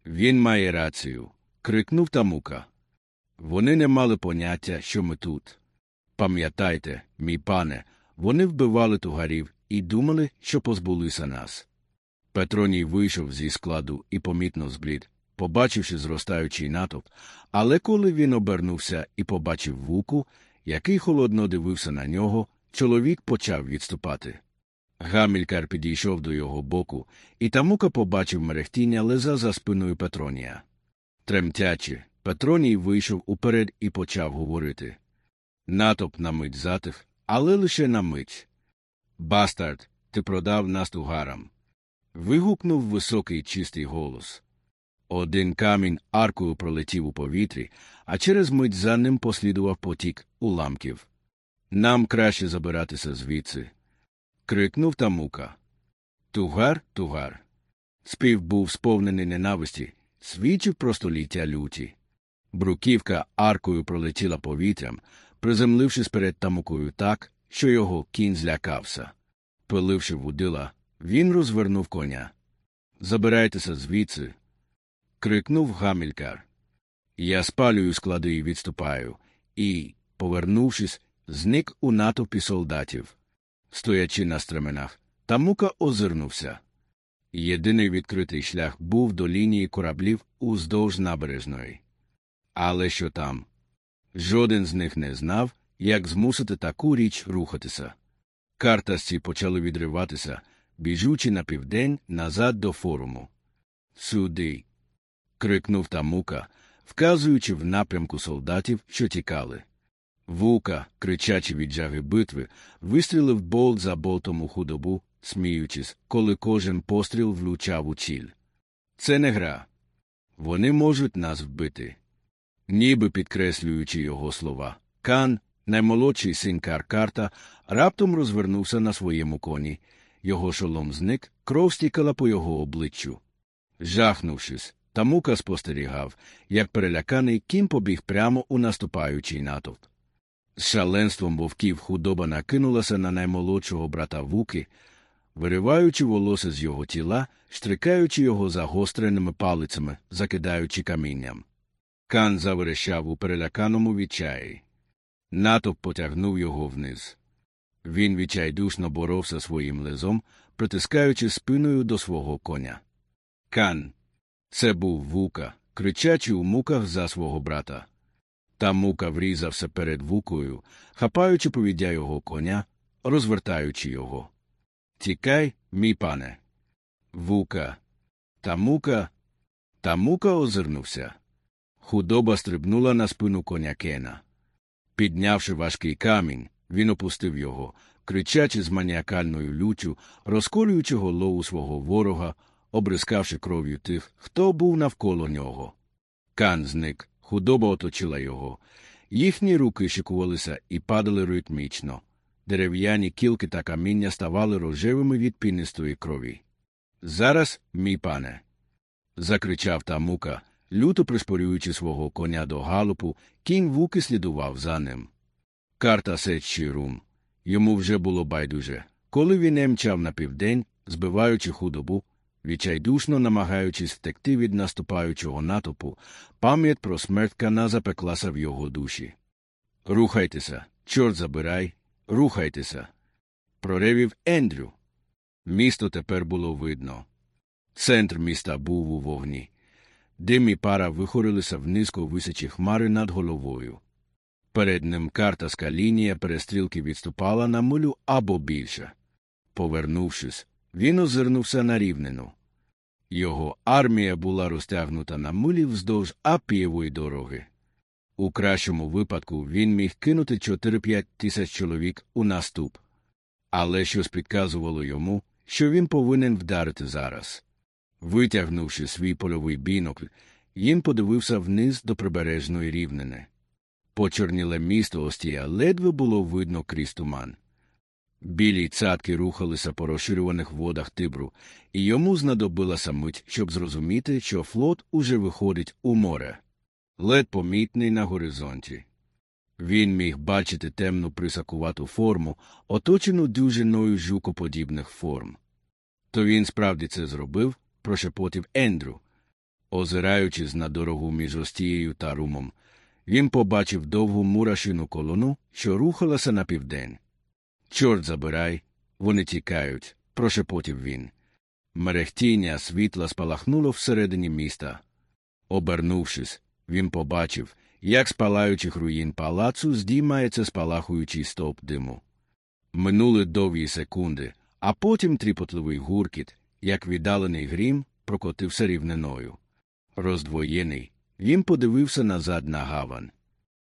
Він має рацію. крикнув тамука. Вони не мали поняття, що ми тут. Пам'ятайте, мій пане, вони вбивали тугарів і думали, що позбулися нас. Петроній вийшов зі складу і помітно зблід, побачивши зростаючий натовп, але коли він обернувся і побачив вуку, який холодно дивився на нього, чоловік почав відступати. Гамількар підійшов до його боку, і тамука побачив мерехтіння леза за спиною Петронія. Тремтячи, Петроній вийшов уперед і почав говорити. Натоп на мить затих, але лише на мить. Бастард, ти продав нас тугарам. Вигукнув високий чистий голос. Один камінь аркою пролетів у повітрі, а через мить за ним послідував потік уламків. Нам краще забиратися звідси. крикнув тамука. Тугар, тугар. Спів був сповнений ненависті, свідчив про століття люті. Бруківка аркою пролетіла повітрям, приземлившись перед тамукою так, що його кінь злякався. Пиливши вудила, він розвернув коня. Забирайтеся звідси. Крикнув гамількар. Я спалюю склади і відступаю, і, повернувшись, зник у натовпі солдатів. Стоячи на стременах, тамука озирнувся. Єдиний відкритий шлях був до лінії кораблів уздовж набережної. Але що там? Жоден з них не знав, як змусити таку річ рухатися. Картасці почали відриватися, біжучи на південь назад до форуму. Сюди. Крикнув тамука, вказуючи в напрямку солдатів, що тікали. Вука, кричачи від жаги битви, вистрілив болт за болтом у худобу, сміючись, коли кожен постріл влучав у ціль. Це не гра. Вони можуть нас вбити ніби підкреслюючи його слова. Кан, наймолодший син Каркарта, раптом розвернувся на своєму коні. Його шолом зник, кров стікала по його обличчю. Жахнувшись, та мука спостерігав, як переляканий кінь побіг прямо у наступаючий натовп. З шаленством вовків худоба накинулася на наймолодшого брата вуки, вириваючи волосся з його тіла, штрикаючи його загостреними палицями, закидаючи камінням. Кан заверещав у переляканому відчаї. Натовп потягнув його вниз. Він відчайдушно боровся своїм лезом, притискаючи спиною до свого коня. Кан. Це був вука, кричачи у муках за свого брата. Та мука врізався перед вукою, хапаючи повіддя його коня, розвертаючи його. Тікай, мій пане. Вука. Та мука. Та мука озирнувся. Худоба стрибнула на спину коня Кена. Піднявши важкий камінь, він опустив його, кричачи з маніакальною лютю, розколюючи голову свого ворога, обрискавши кров'ю тих, хто був навколо нього. Кан зник, худоба оточила його. Їхні руки шикувалися і падали ритмічно. Дерев'яні кілки та каміння ставали рожевими від пінистої крові. Зараз, мій пане. закричав та мука, люто пришпорюючи свого коня до галупу, кінь вуки слідував за ним. Карта сечі рум. Йому вже було байдуже. Коли він мчав на південь, збиваючи худобу, відчайдушно намагаючись втекти від наступаючого натопу, пам'ять про смерть кана запеклася в його душі. Рухайтеся, чорт забирай, рухайтеся. Проревів Ендрю. Місто тепер було видно. Центр міста був у вогні. Дим і пара вихорилися в низько висячі хмари над головою. Перед ним картаська лінія перестрілки відступала на милю або більше. Повернувшись, він озирнувся на рівнину. Його армія була розтягнута на милі вздовж Апієвої дороги. У кращому випадку він міг кинути 4-5 тисяч чоловік у наступ. Але щось підказувало йому, що він повинен вдарити зараз. Витягнувши свій польовий бінокль, він подивився вниз до прибережної рівнини. Почорніле місто Остія ледве було видно крізь туман. Білі цатки рухалися по розширюваних водах Тибру, і йому знадобилася мить, щоб зрозуміти, що флот уже виходить у море. Лед помітний на горизонті. Він міг бачити темну присакувату форму, оточену дюжиною жукоподібних форм. То він справді це зробив, прошепотів Ендрю. Озираючись на дорогу між Остією та Румом, він побачив довгу мурашину колону, що рухалася на південь. Чорт забирай, вони тікають, прошепотів він. Мерехтіння світла спалахнуло всередині міста. Обернувшись, він побачив, як з палаючих руїн палацу здіймається спалахуючий стовп диму. Минули довгі секунди, а потім тріпотливий гуркіт, як віддалений грім, прокотився рівниною. Роздвоєний, він подивився назад на гаван.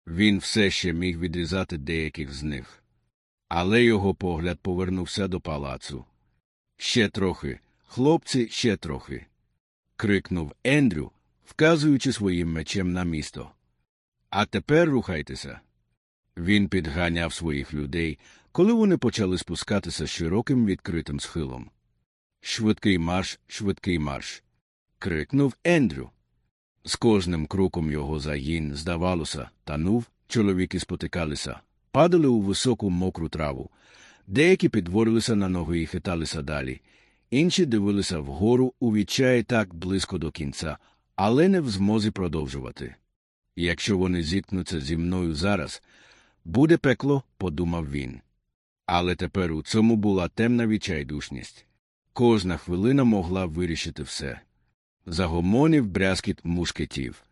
Він все ще міг відрізати деяких з них. Але його погляд повернувся до палацу. Ще трохи, хлопці, ще трохи. крикнув Ендрю, вказуючи своїм мечем на місто. А тепер рухайтеся. Він підганяв своїх людей, коли вони почали спускатися широким відкритим схилом. Швидкий марш, швидкий марш. крикнув Ендрю. З кожним кроком його загін, здавалося, танув, чоловіки спотикалися, падали у високу мокру траву. Деякі підворилися на ноги і хиталися далі, інші дивилися вгору у відчаї так близько до кінця, але не в змозі продовжувати. Якщо вони зіткнуться зі мною зараз, буде пекло, подумав він. Але тепер у цьому була темна відчайдушність. Кожна хвилина могла вирішити все. Загомонів брязкіт мушкетів.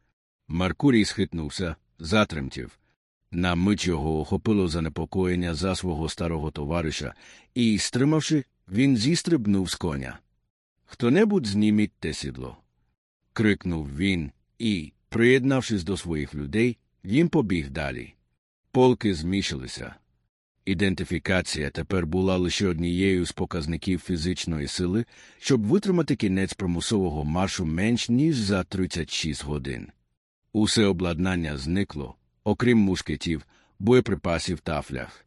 Меркурій схитнувся, затремтів. На мить його охопило занепокоєння за свого старого товариша, і, стримавши, він зістрибнув з коня. Хто небудь зніміть те сідло. крикнув він і, приєднавшись до своїх людей, їм побіг далі. Полки змішалися. Ідентифікація тепер була лише однією з показників фізичної сили, щоб витримати кінець примусового маршу менш ніж за 36 годин. Усе обладнання зникло, окрім мушкетів, боєприпасів та флях.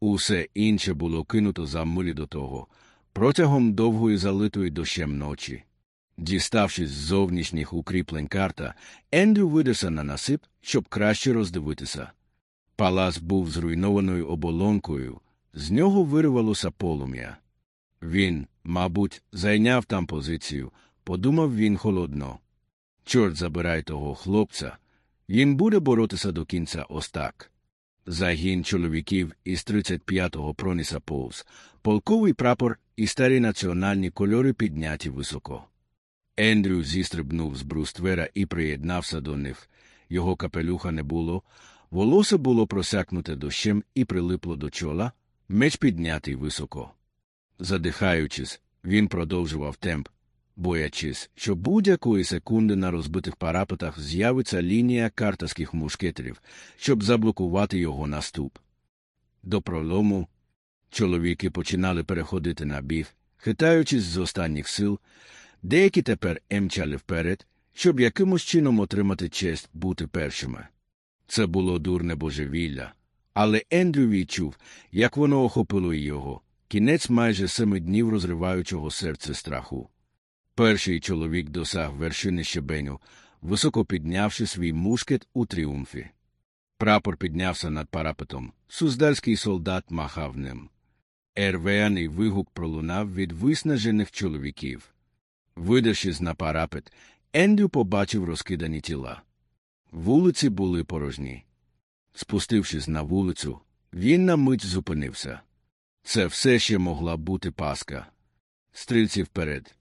Усе інше було кинуто за милі до того, протягом довгої залитої дощем ночі. Діставшись з зовнішніх укріплень карта, Ендрю видався на насип, щоб краще роздивитися. Палац був зруйнованою оболонкою, з нього вирвалося полум'я. Він, мабуть, зайняв там позицію, подумав він холодно. Чорт забирай того хлопця. Він буде боротися до кінця ось так. Загін чоловіків із 35-го проніса повз, полковий прапор і старі національні кольори підняті високо. Ендрю зістрибнув з бруствера і приєднався до них. Його капелюха не було, волосся було просякнуте дощем і прилипло до чола, меч піднятий високо. Задихаючись, він продовжував темп, боячись, що будь-якої секунди на розбитих парапетах з'явиться лінія картаських мушкетерів, щоб заблокувати його наступ. До пролому чоловіки починали переходити на біг, хитаючись з останніх сил, деякі тепер емчали вперед, щоб якимось чином отримати честь бути першими. Це було дурне божевілля, але Ендрю відчув, як воно охопило його, кінець майже семи днів розриваючого серце страху. Перший чоловік досяг вершини щебеню, високо піднявши свій мушкет у тріумфі. Прапор піднявся над парапетом. Суздальський солдат махав ним. Ервеаний вигук пролунав від виснажених чоловіків. Видавшись на парапет, Ендрю побачив розкидані тіла. Вулиці були порожні. Спустившись на вулицю, він на мить зупинився. Це все ще могла бути паска. Стрільці вперед.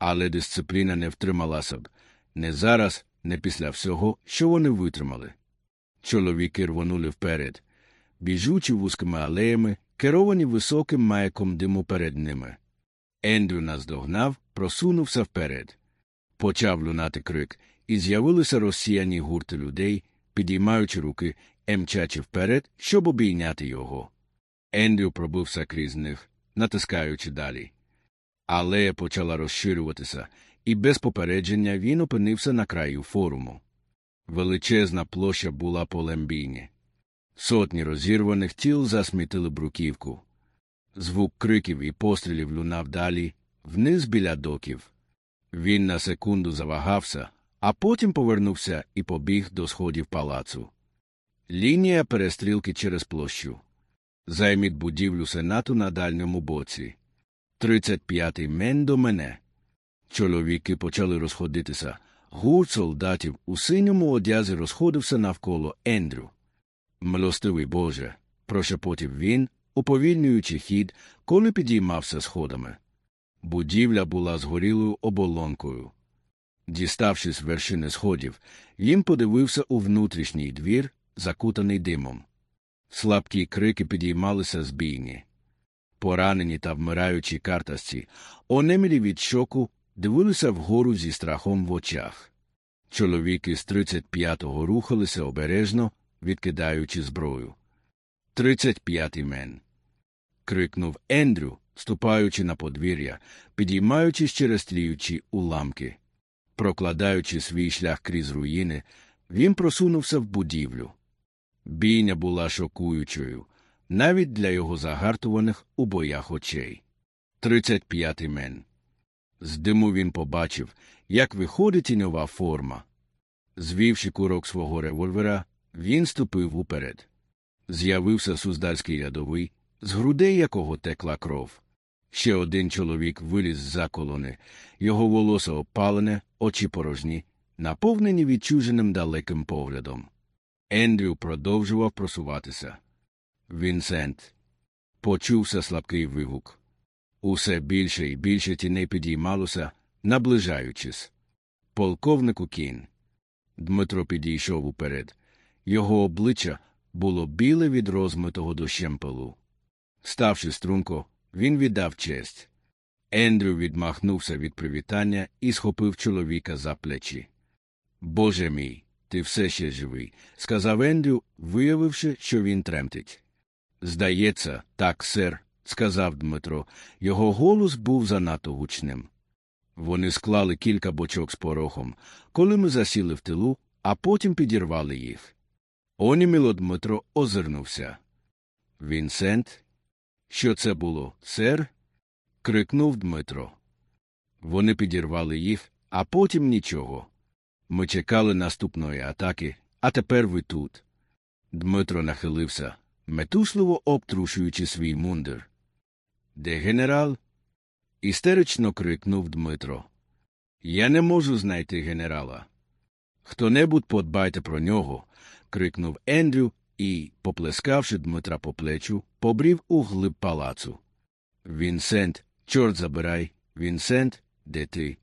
Але дисципліна не втрималася б не зараз, не після всього, що вони витримали. Чоловіки рвонули вперед, біжучи вузькими алеями, керовані високим маяком диму перед ними. Ендрю наздогнав, просунувся вперед. Почав лунати крик, і з'явилися розсіяні гурти людей, підіймаючи руки, емчачи вперед, щоб обійняти його. Ендрю пробився крізь них, натискаючи далі. Алея почала розширюватися, і без попередження він опинився на краю форуму. Величезна площа була полем бійні. Сотні розірваних тіл засмітили бруківку. Звук криків і пострілів лунав далі, вниз біля доків. Він на секунду завагався, а потім повернувся і побіг до сходів палацу. Лінія перестрілки через площу. Займіть будівлю сенату на дальньому боці. Тридцять п'ятий мен до мене. Чоловіки почали розходитися. Гурт солдатів у синьому одязі розходився навколо Ендрю. Милостивий Боже, прошепотів він, уповільнюючи хід, коли підіймався сходами. Будівля була згорілою оболонкою. Діставшись вершини сходів, їм подивився у внутрішній двір, закутаний димом. Слабкі крики підіймалися з бійні. Поранені та вмираючі картасці, онемілі від шоку, дивилися вгору зі страхом в очах. Чоловіки з 35-го рухалися обережно, відкидаючи зброю. Тридцять п'ятий мен. крикнув Ендрю, ступаючи на подвір'я, підіймаючись через тліючі уламки. Прокладаючи свій шлях крізь руїни, він просунувся в будівлю. Бійня була шокуючою, навіть для його загартуваних у боях очей. Тридцять п'ятий мен. З диму він побачив, як виходить тіньова форма. Звівши курок свого револьвера, він ступив уперед. З'явився суздальський рядовий, з грудей якого текла кров. Ще один чоловік виліз з-за колони, його волосся опалене, очі порожні, наповнені відчуженим далеким поглядом. Ендрю продовжував просуватися. Вінсент. Почувся слабкий вигук. Усе більше і більше тіней підіймалося, наближаючись. Полковнику кін. Дмитро підійшов уперед. Його обличчя було біле від розмитого дощем пилу. Ставши струнко, він віддав честь. Ендрю відмахнувся від привітання і схопив чоловіка за плечі. Боже мій, ти все ще живий, сказав Ендрю, виявивши, що він тремтить. Здається, так, сер, сказав Дмитро. Його голос був занадто гучним. Вони склали кілька бочок з порохом, коли ми засіли в тилу, а потім підірвали їх. Оніміло Дмитро озирнувся. Вінсент? Що це було, сер? крикнув Дмитро. Вони підірвали їх, а потім нічого. Ми чекали наступної атаки, а тепер ви тут. Дмитро нахилився, метушливо обтрушуючи свій мундир. Де генерал? Істерично крикнув Дмитро. Я не можу знайти генерала. Хто небудь подбайте про нього. крикнув Ендрю і, поплескавши Дмитра по плечу, побрів у глиб палацу. Вінсент, чорт забирай, Вінсент, де ти?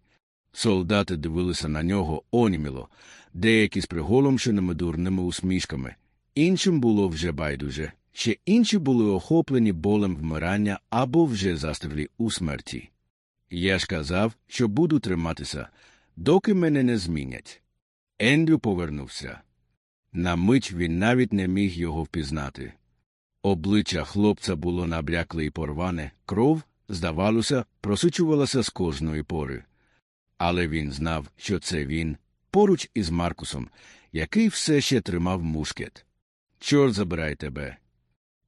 Солдати дивилися на нього оніміло, деякі з приголомшеними дурними усмішками. Іншим було вже байдуже, ще інші були охоплені болем вмирання або вже застивлі у смерті. Я ж казав, що буду триматися, доки мене не змінять. Ендрю повернувся. На мить він навіть не міг його впізнати. Обличчя хлопця було набрякле і порване, кров, здавалося, просичувалася з кожної пори. Але він знав, що це він, поруч із Маркусом, який все ще тримав мушкет. Чорт забирай тебе.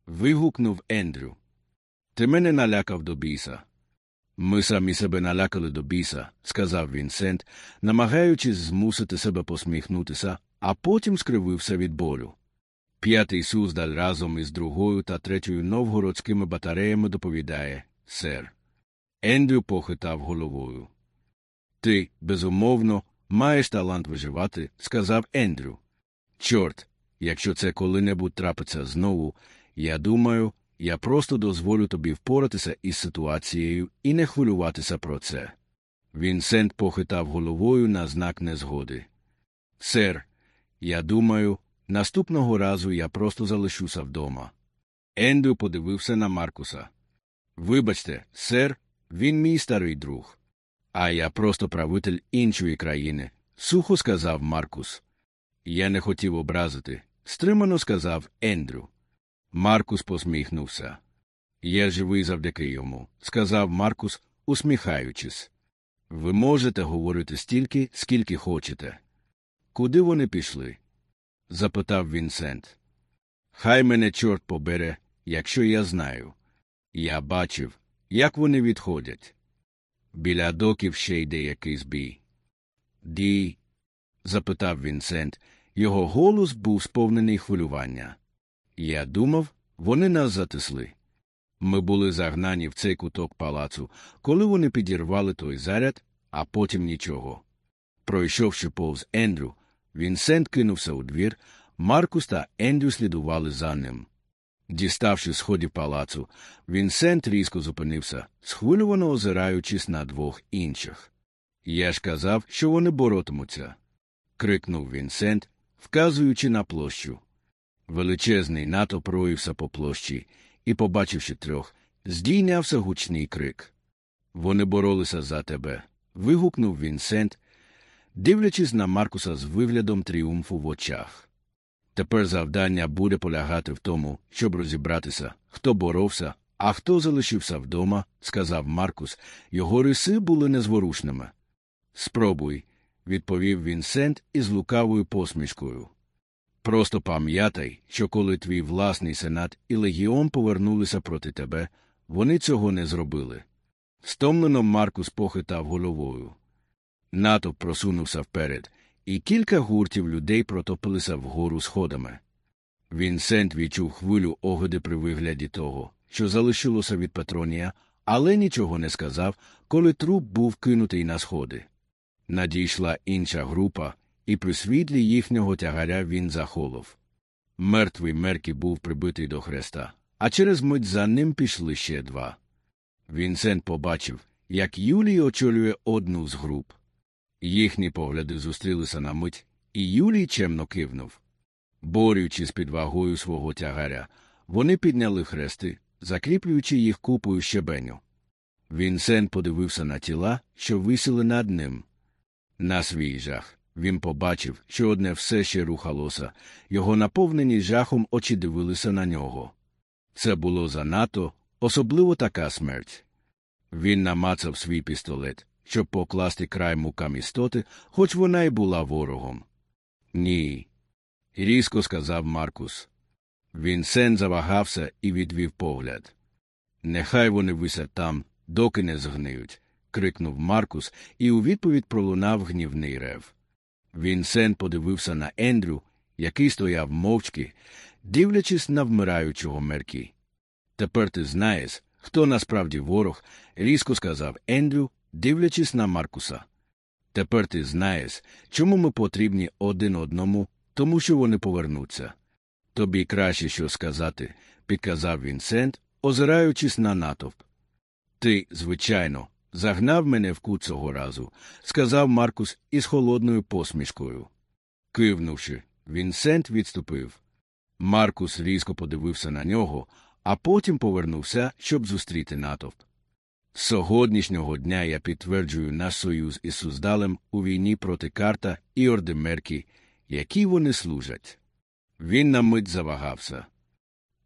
Вигукнув Ендрю. Ти мене налякав до біса. Ми самі себе налякали до біса, сказав Вінсент, намагаючись змусити себе посміхнутися, а потім скривився від болю. П'ятий суздаль разом із другою та третьою новгородськими батареями доповідає сер. Ендрю похитав головою. Ти, безумовно, маєш талант виживати, сказав Ендрю. Чорт, якщо це коли-небудь трапиться знову, я думаю, я просто дозволю тобі впоратися із ситуацією і не хвилюватися про це. Вінсент похитав головою на знак незгоди. Сер, я думаю, наступного разу я просто залишуся вдома. Ендрю подивився на Маркуса. Вибачте, сер, він мій старий друг. А я просто правитель іншої країни, сухо сказав Маркус. Я не хотів образити, стримано сказав Ендрю. Маркус посміхнувся. Я живий завдяки йому, сказав Маркус, усміхаючись. Ви можете говорити стільки, скільки хочете. Куди вони пішли? запитав Вінсент. Хай мене чорт побере, якщо я знаю. Я бачив, як вони відходять. Біля доків ще йде якийсь бій. Ді? запитав Вінсент. Його голос був сповнений хвилювання. Я думав, вони нас затисли. Ми були загнані в цей куток палацу, коли вони підірвали той заряд, а потім нічого. Пройшовши повз Ендрю, Вінсент кинувся у двір, Маркус та Ендрю слідували за ним. Діставши сходів палацу, Вінсент різко зупинився, схвильовано озираючись на двох інших. Я ж казав, що вони боротимуться. крикнув Вінсент, вказуючи на площу. Величезний натовп роївся по площі і, побачивши трьох, здійнявся гучний крик. Вони боролися за тебе. вигукнув Вінсент, дивлячись на Маркуса з виглядом тріумфу в очах. Тепер завдання буде полягати в тому, щоб розібратися, хто боровся, а хто залишився вдома, сказав Маркус, його риси були незворушними. Спробуй, відповів Вінсент із лукавою посмішкою. Просто пам'ятай, що коли твій власний сенат і легіон повернулися проти тебе, вони цього не зробили. Стомлено Маркус похитав головою. Натовп просунувся вперед, і кілька гуртів людей протопилися вгору сходами. Вінсент відчув хвилю огоди при вигляді того, що залишилося від Патронія, але нічого не сказав, коли труп був кинутий на сходи. Надійшла інша група, і при світлі їхнього тягаря він захолов. Мертвий Меркі був прибитий до хреста, а через мить за ним пішли ще два. Вінсент побачив, як Юлій очолює одну з груп. Їхні погляди зустрілися на мить, і Юлій чемно кивнув. Борючи з підвагою свого тягаря, вони підняли хрести, закріплюючи їх купою щебеню. Вінсент подивився на тіла, що висіли над ним. На свій жах. Він побачив, що одне все ще рухалося, його наповнені жахом очі дивилися на нього. Це було занадто, особливо така смерть. Він намацав свій пістолет, щоб покласти край мукам істоти, хоч вона й була ворогом. Ні. різко сказав Маркус. Вінсен завагався і відвів погляд. Нехай вони висять там, доки не згниють, крикнув Маркус, і у відповідь пролунав гнівний рев. Вінсент подивився на Ендрю, який стояв мовчки, дивлячись на вмираючого меркі. Тепер ти знаєш, хто насправді ворог, різко сказав Ендрю, дивлячись на Маркуса. Тепер ти знаєш, чому ми потрібні один одному, тому що вони повернуться. Тобі краще що сказати, підказав Вінсент, озираючись на натовп. Ти, звичайно, загнав мене в кут цього разу, сказав Маркус із холодною посмішкою. Кивнувши, Вінсент відступив. Маркус різко подивився на нього, а потім повернувся, щоб зустріти натовп. Сьогоднішнього дня я підтверджую наш союз із Суздалем у війні проти карта і ордемерки, які вони служать. Він на мить завагався.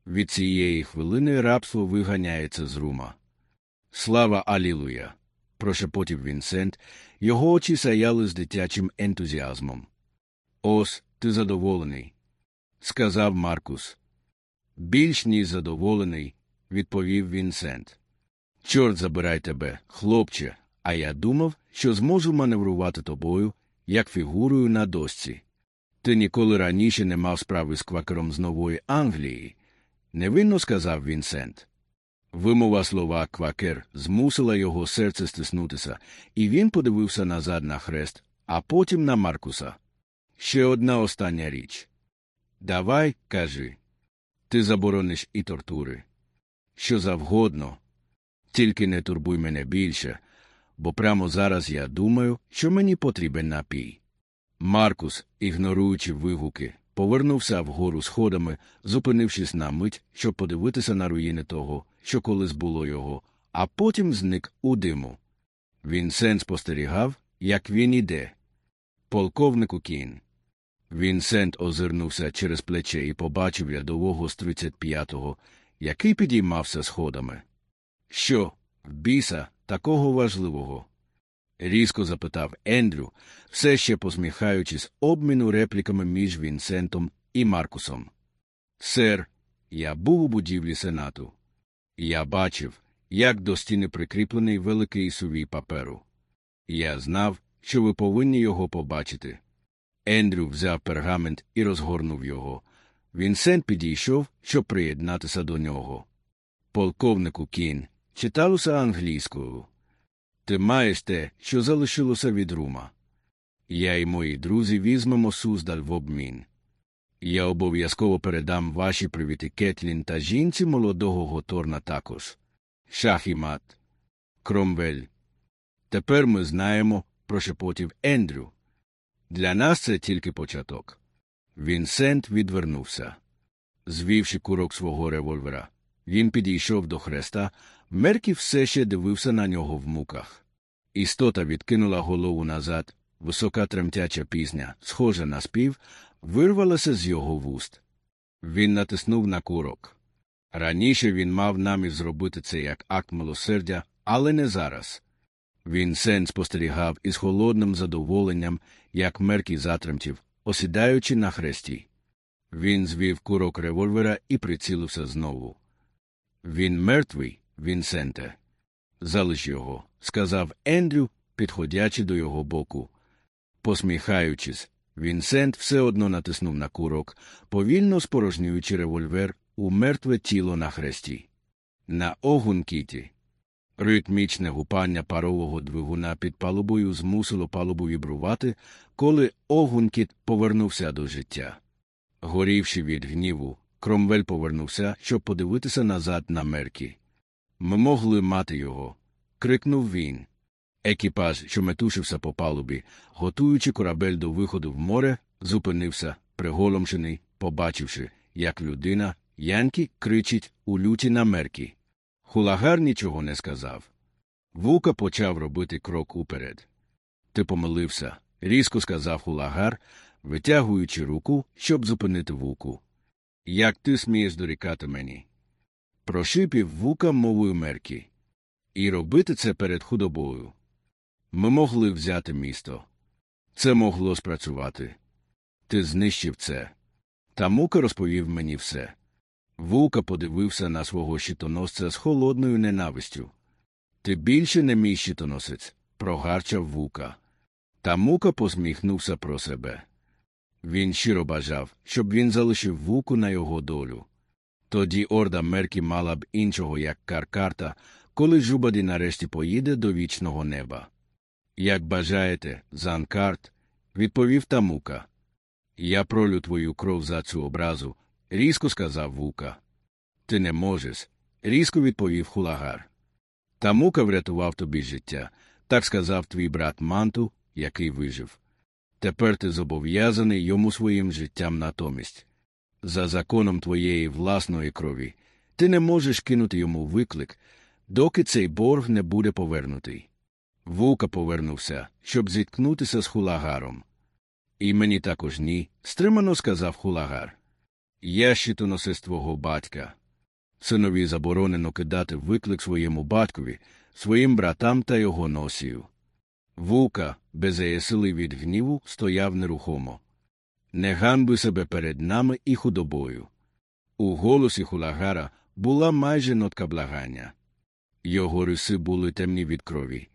Від цієї хвилини рабство виганяється з рума. Слава Алілуя! прошепотів Вінсент, його очі сяяли з дитячим ентузіазмом. Ось ти задоволений, сказав Маркус. Більш ніж задоволений, відповів Вінсент. Чорт забирай тебе, хлопче, а я думав, що зможу маневрувати тобою, як фігурою на дошці. Ти ніколи раніше не мав справи з квакером з Нової Англії, невинно сказав Вінсент. Вимова слова квакер змусила його серце стиснутися, і він подивився назад на хрест, а потім на Маркуса. Ще одна остання річ. Давай, кажи. Ти заборониш і тортури. Що завгодно. Тільки не турбуй мене більше, бо прямо зараз я думаю, що мені потрібен напій. Маркус, ігноруючи вигуки, повернувся вгору сходами, зупинившись на мить, щоб подивитися на руїни того, що колись було його, а потім зник у диму. Вінсент спостерігав, як він іде. Полковнику кін. Вінсент озирнувся через плече і побачив рядового з 35-го, який підіймався сходами. Що, біса, такого важливого? Різко запитав Ендрю, все ще посміхаючись обміну репліками між Вінсентом і Маркусом. Сер, я був у будівлі сенату. Я бачив, як до стіни прикріплений великий сувій паперу. Я знав, що ви повинні його побачити. Ендрю взяв пергамент і розгорнув його. Вінсент підійшов, щоб приєднатися до нього. Полковнику Кін читалося англійською. Ти маєш те, що залишилося від рума. Я і мої друзі візьмемо суздаль в обмін. Я обов'язково передам ваші привіти Кетлін та жінці молодого Готорна також. Шахімат. Кромвель. Тепер ми знаємо, прошепотів Ендрю. Для нас це тільки початок. Вінсент відвернувся. Звівши курок свого револьвера, він підійшов до хреста, Меркі все ще дивився на нього в муках. Істота відкинула голову назад, висока тремтяча пісня, схожа на спів, вирвалася з його вуст. Він натиснув на курок. Раніше він мав намір зробити це як акт милосердя, але не зараз. Він сен спостерігав із холодним задоволенням, як Меркі затремтів, осідаючи на хресті. Він звів курок револьвера і прицілився знову. Він мертвий, Вінсенте. Залиш його, сказав Ендрю, підходячи до його боку. Посміхаючись, Вінсент все одно натиснув на курок, повільно спорожнюючи револьвер у мертве тіло на хресті. На огункіті. Ритмічне гупання парового двигуна під палубою змусило палубу вібрувати, коли огункіт повернувся до життя. Горівши від гніву, Кромвель повернувся, щоб подивитися назад на меркі. Ми могли мати його. крикнув він. Екіпаж, що метушився по палубі, готуючи корабель до виходу в море, зупинився, приголомшений, побачивши, як людина, Янкі, кричить у люті на меркі. Хулагар нічого не сказав. Вука почав робити крок уперед. Ти помилився, різко сказав хулагар, витягуючи руку, щоб зупинити вуку. Як ти смієш дорікати мені? Прошипів вука мовою меркі. І робити це перед худобою. Ми могли взяти місто. Це могло спрацювати. Ти знищив це. Та мука розповів мені все. Вука подивився на свого щитоносця з холодною ненавистю. Ти більше не мій щитоносець, прогарчав вука. Та мука посміхнувся про себе. Він щиро бажав, щоб він залишив вуку на його долю. Тоді орда Меркі мала б іншого, як Каркарта, коли Жубаді нарешті поїде до вічного неба. Як бажаєте, Занкарт, відповів Тамука. Я пролю твою кров за цю образу, різко сказав вука. Ти не можеш, різко відповів хулагар. Тамука врятував тобі життя, так сказав твій брат Манту, який вижив. Тепер ти зобов'язаний йому своїм життям натомість. За законом твоєї власної крові ти не можеш кинути йому виклик, доки цей борг не буде повернутий. Вука повернувся, щоб зіткнутися з хулагаром. І мені також ні, стримано сказав хулагар. Я щитоносець твого батька. Синові заборонено кидати виклик своєму батькові, своїм братам та його носію. Вука, безеясилий від гніву, стояв нерухомо. Не ганби себе перед нами і худобою. У голосі хулагара була майже нотка благання. Його риси були темні від крові.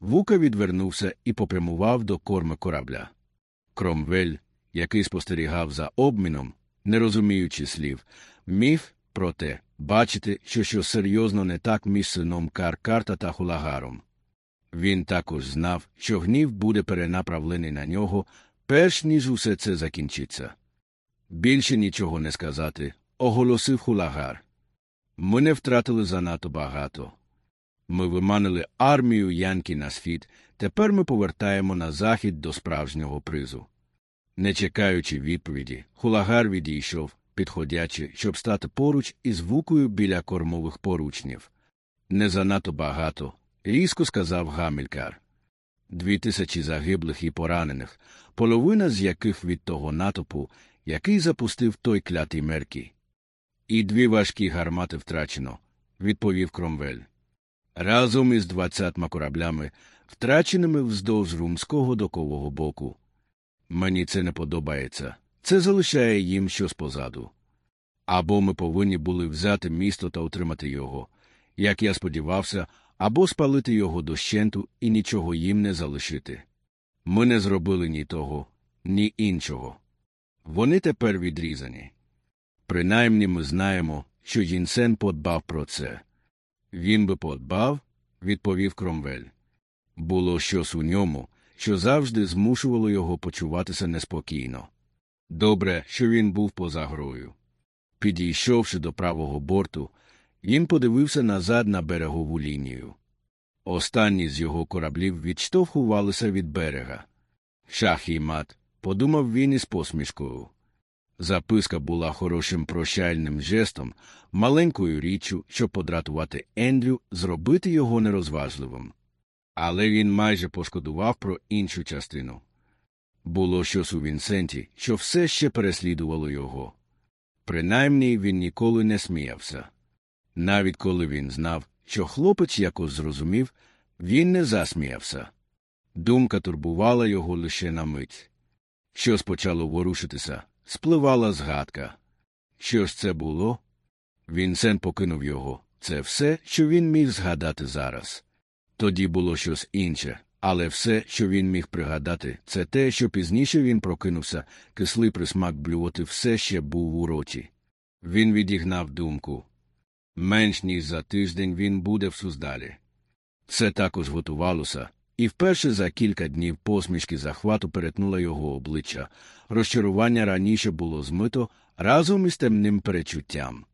Вука відвернувся і попрямував до корми корабля. Кромвель, який спостерігав за обміном, не розуміючи слів, міф про те, бачити, що щось серйозно не так між сином Каркарта та хулагаром. Він також знав, що гнів буде перенаправлений на нього, перш ніж усе це закінчиться. Більше нічого не сказати, оголосив хулагар. Ми не втратили занадто багато. Ми виманили армію Янки на схід, тепер ми повертаємо на захід до справжнього призу. Не чекаючи відповіді, хулагар відійшов, підходячи, щоб стати поруч із вукою біля кормових поручнів. Не занадто багато, різко сказав Гамількар. Дві тисячі загиблих і поранених, половина з яких від того натопу, який запустив той клятий меркі. І дві важкі гармати втрачено, відповів Кромвель. Разом із двадцятьма кораблями, втраченими вздовж румського докового боку. Мені це не подобається. Це залишає їм щось позаду. Або ми повинні були взяти місто та утримати його, як я сподівався, або спалити його дощенту і нічого їм не залишити. Ми не зробили ні того, ні іншого. Вони тепер відрізані. Принаймні ми знаємо, що Їнсен подбав про це. Він би подбав, відповів Кромвель. Було щось у ньому, що завжди змушувало його почуватися неспокійно. Добре, що він був поза грою. Підійшовши до правого борту, він подивився назад на берегову лінію. Останні з його кораблів відштовхувалися від берега. Шах і мат, подумав він із посмішкою. Записка була хорошим прощальним жестом, маленькою річчю, щоб подратувати Ендрю, зробити його нерозважливим. Але він майже пошкодував про іншу частину. Було щось у Вінсенті, що все ще переслідувало його. Принаймні він ніколи не сміявся. Навіть коли він знав, що хлопець якось зрозумів, він не засміявся. Думка турбувала його лише на мить. Щось почало ворушитися, спливала згадка. Що ж це було? Вінсент покинув його. Це все, що він міг згадати зараз. Тоді було щось інше, але все, що він міг пригадати, це те, що пізніше він прокинувся, кислий присмак блювоти все ще був у роті. Він відігнав думку. Менш ніж за тиждень він буде в Суздалі. Це також готувалося, і вперше за кілька днів посмішки захвату перетнула його обличчя. Розчарування раніше було змито разом із темним перечуттям.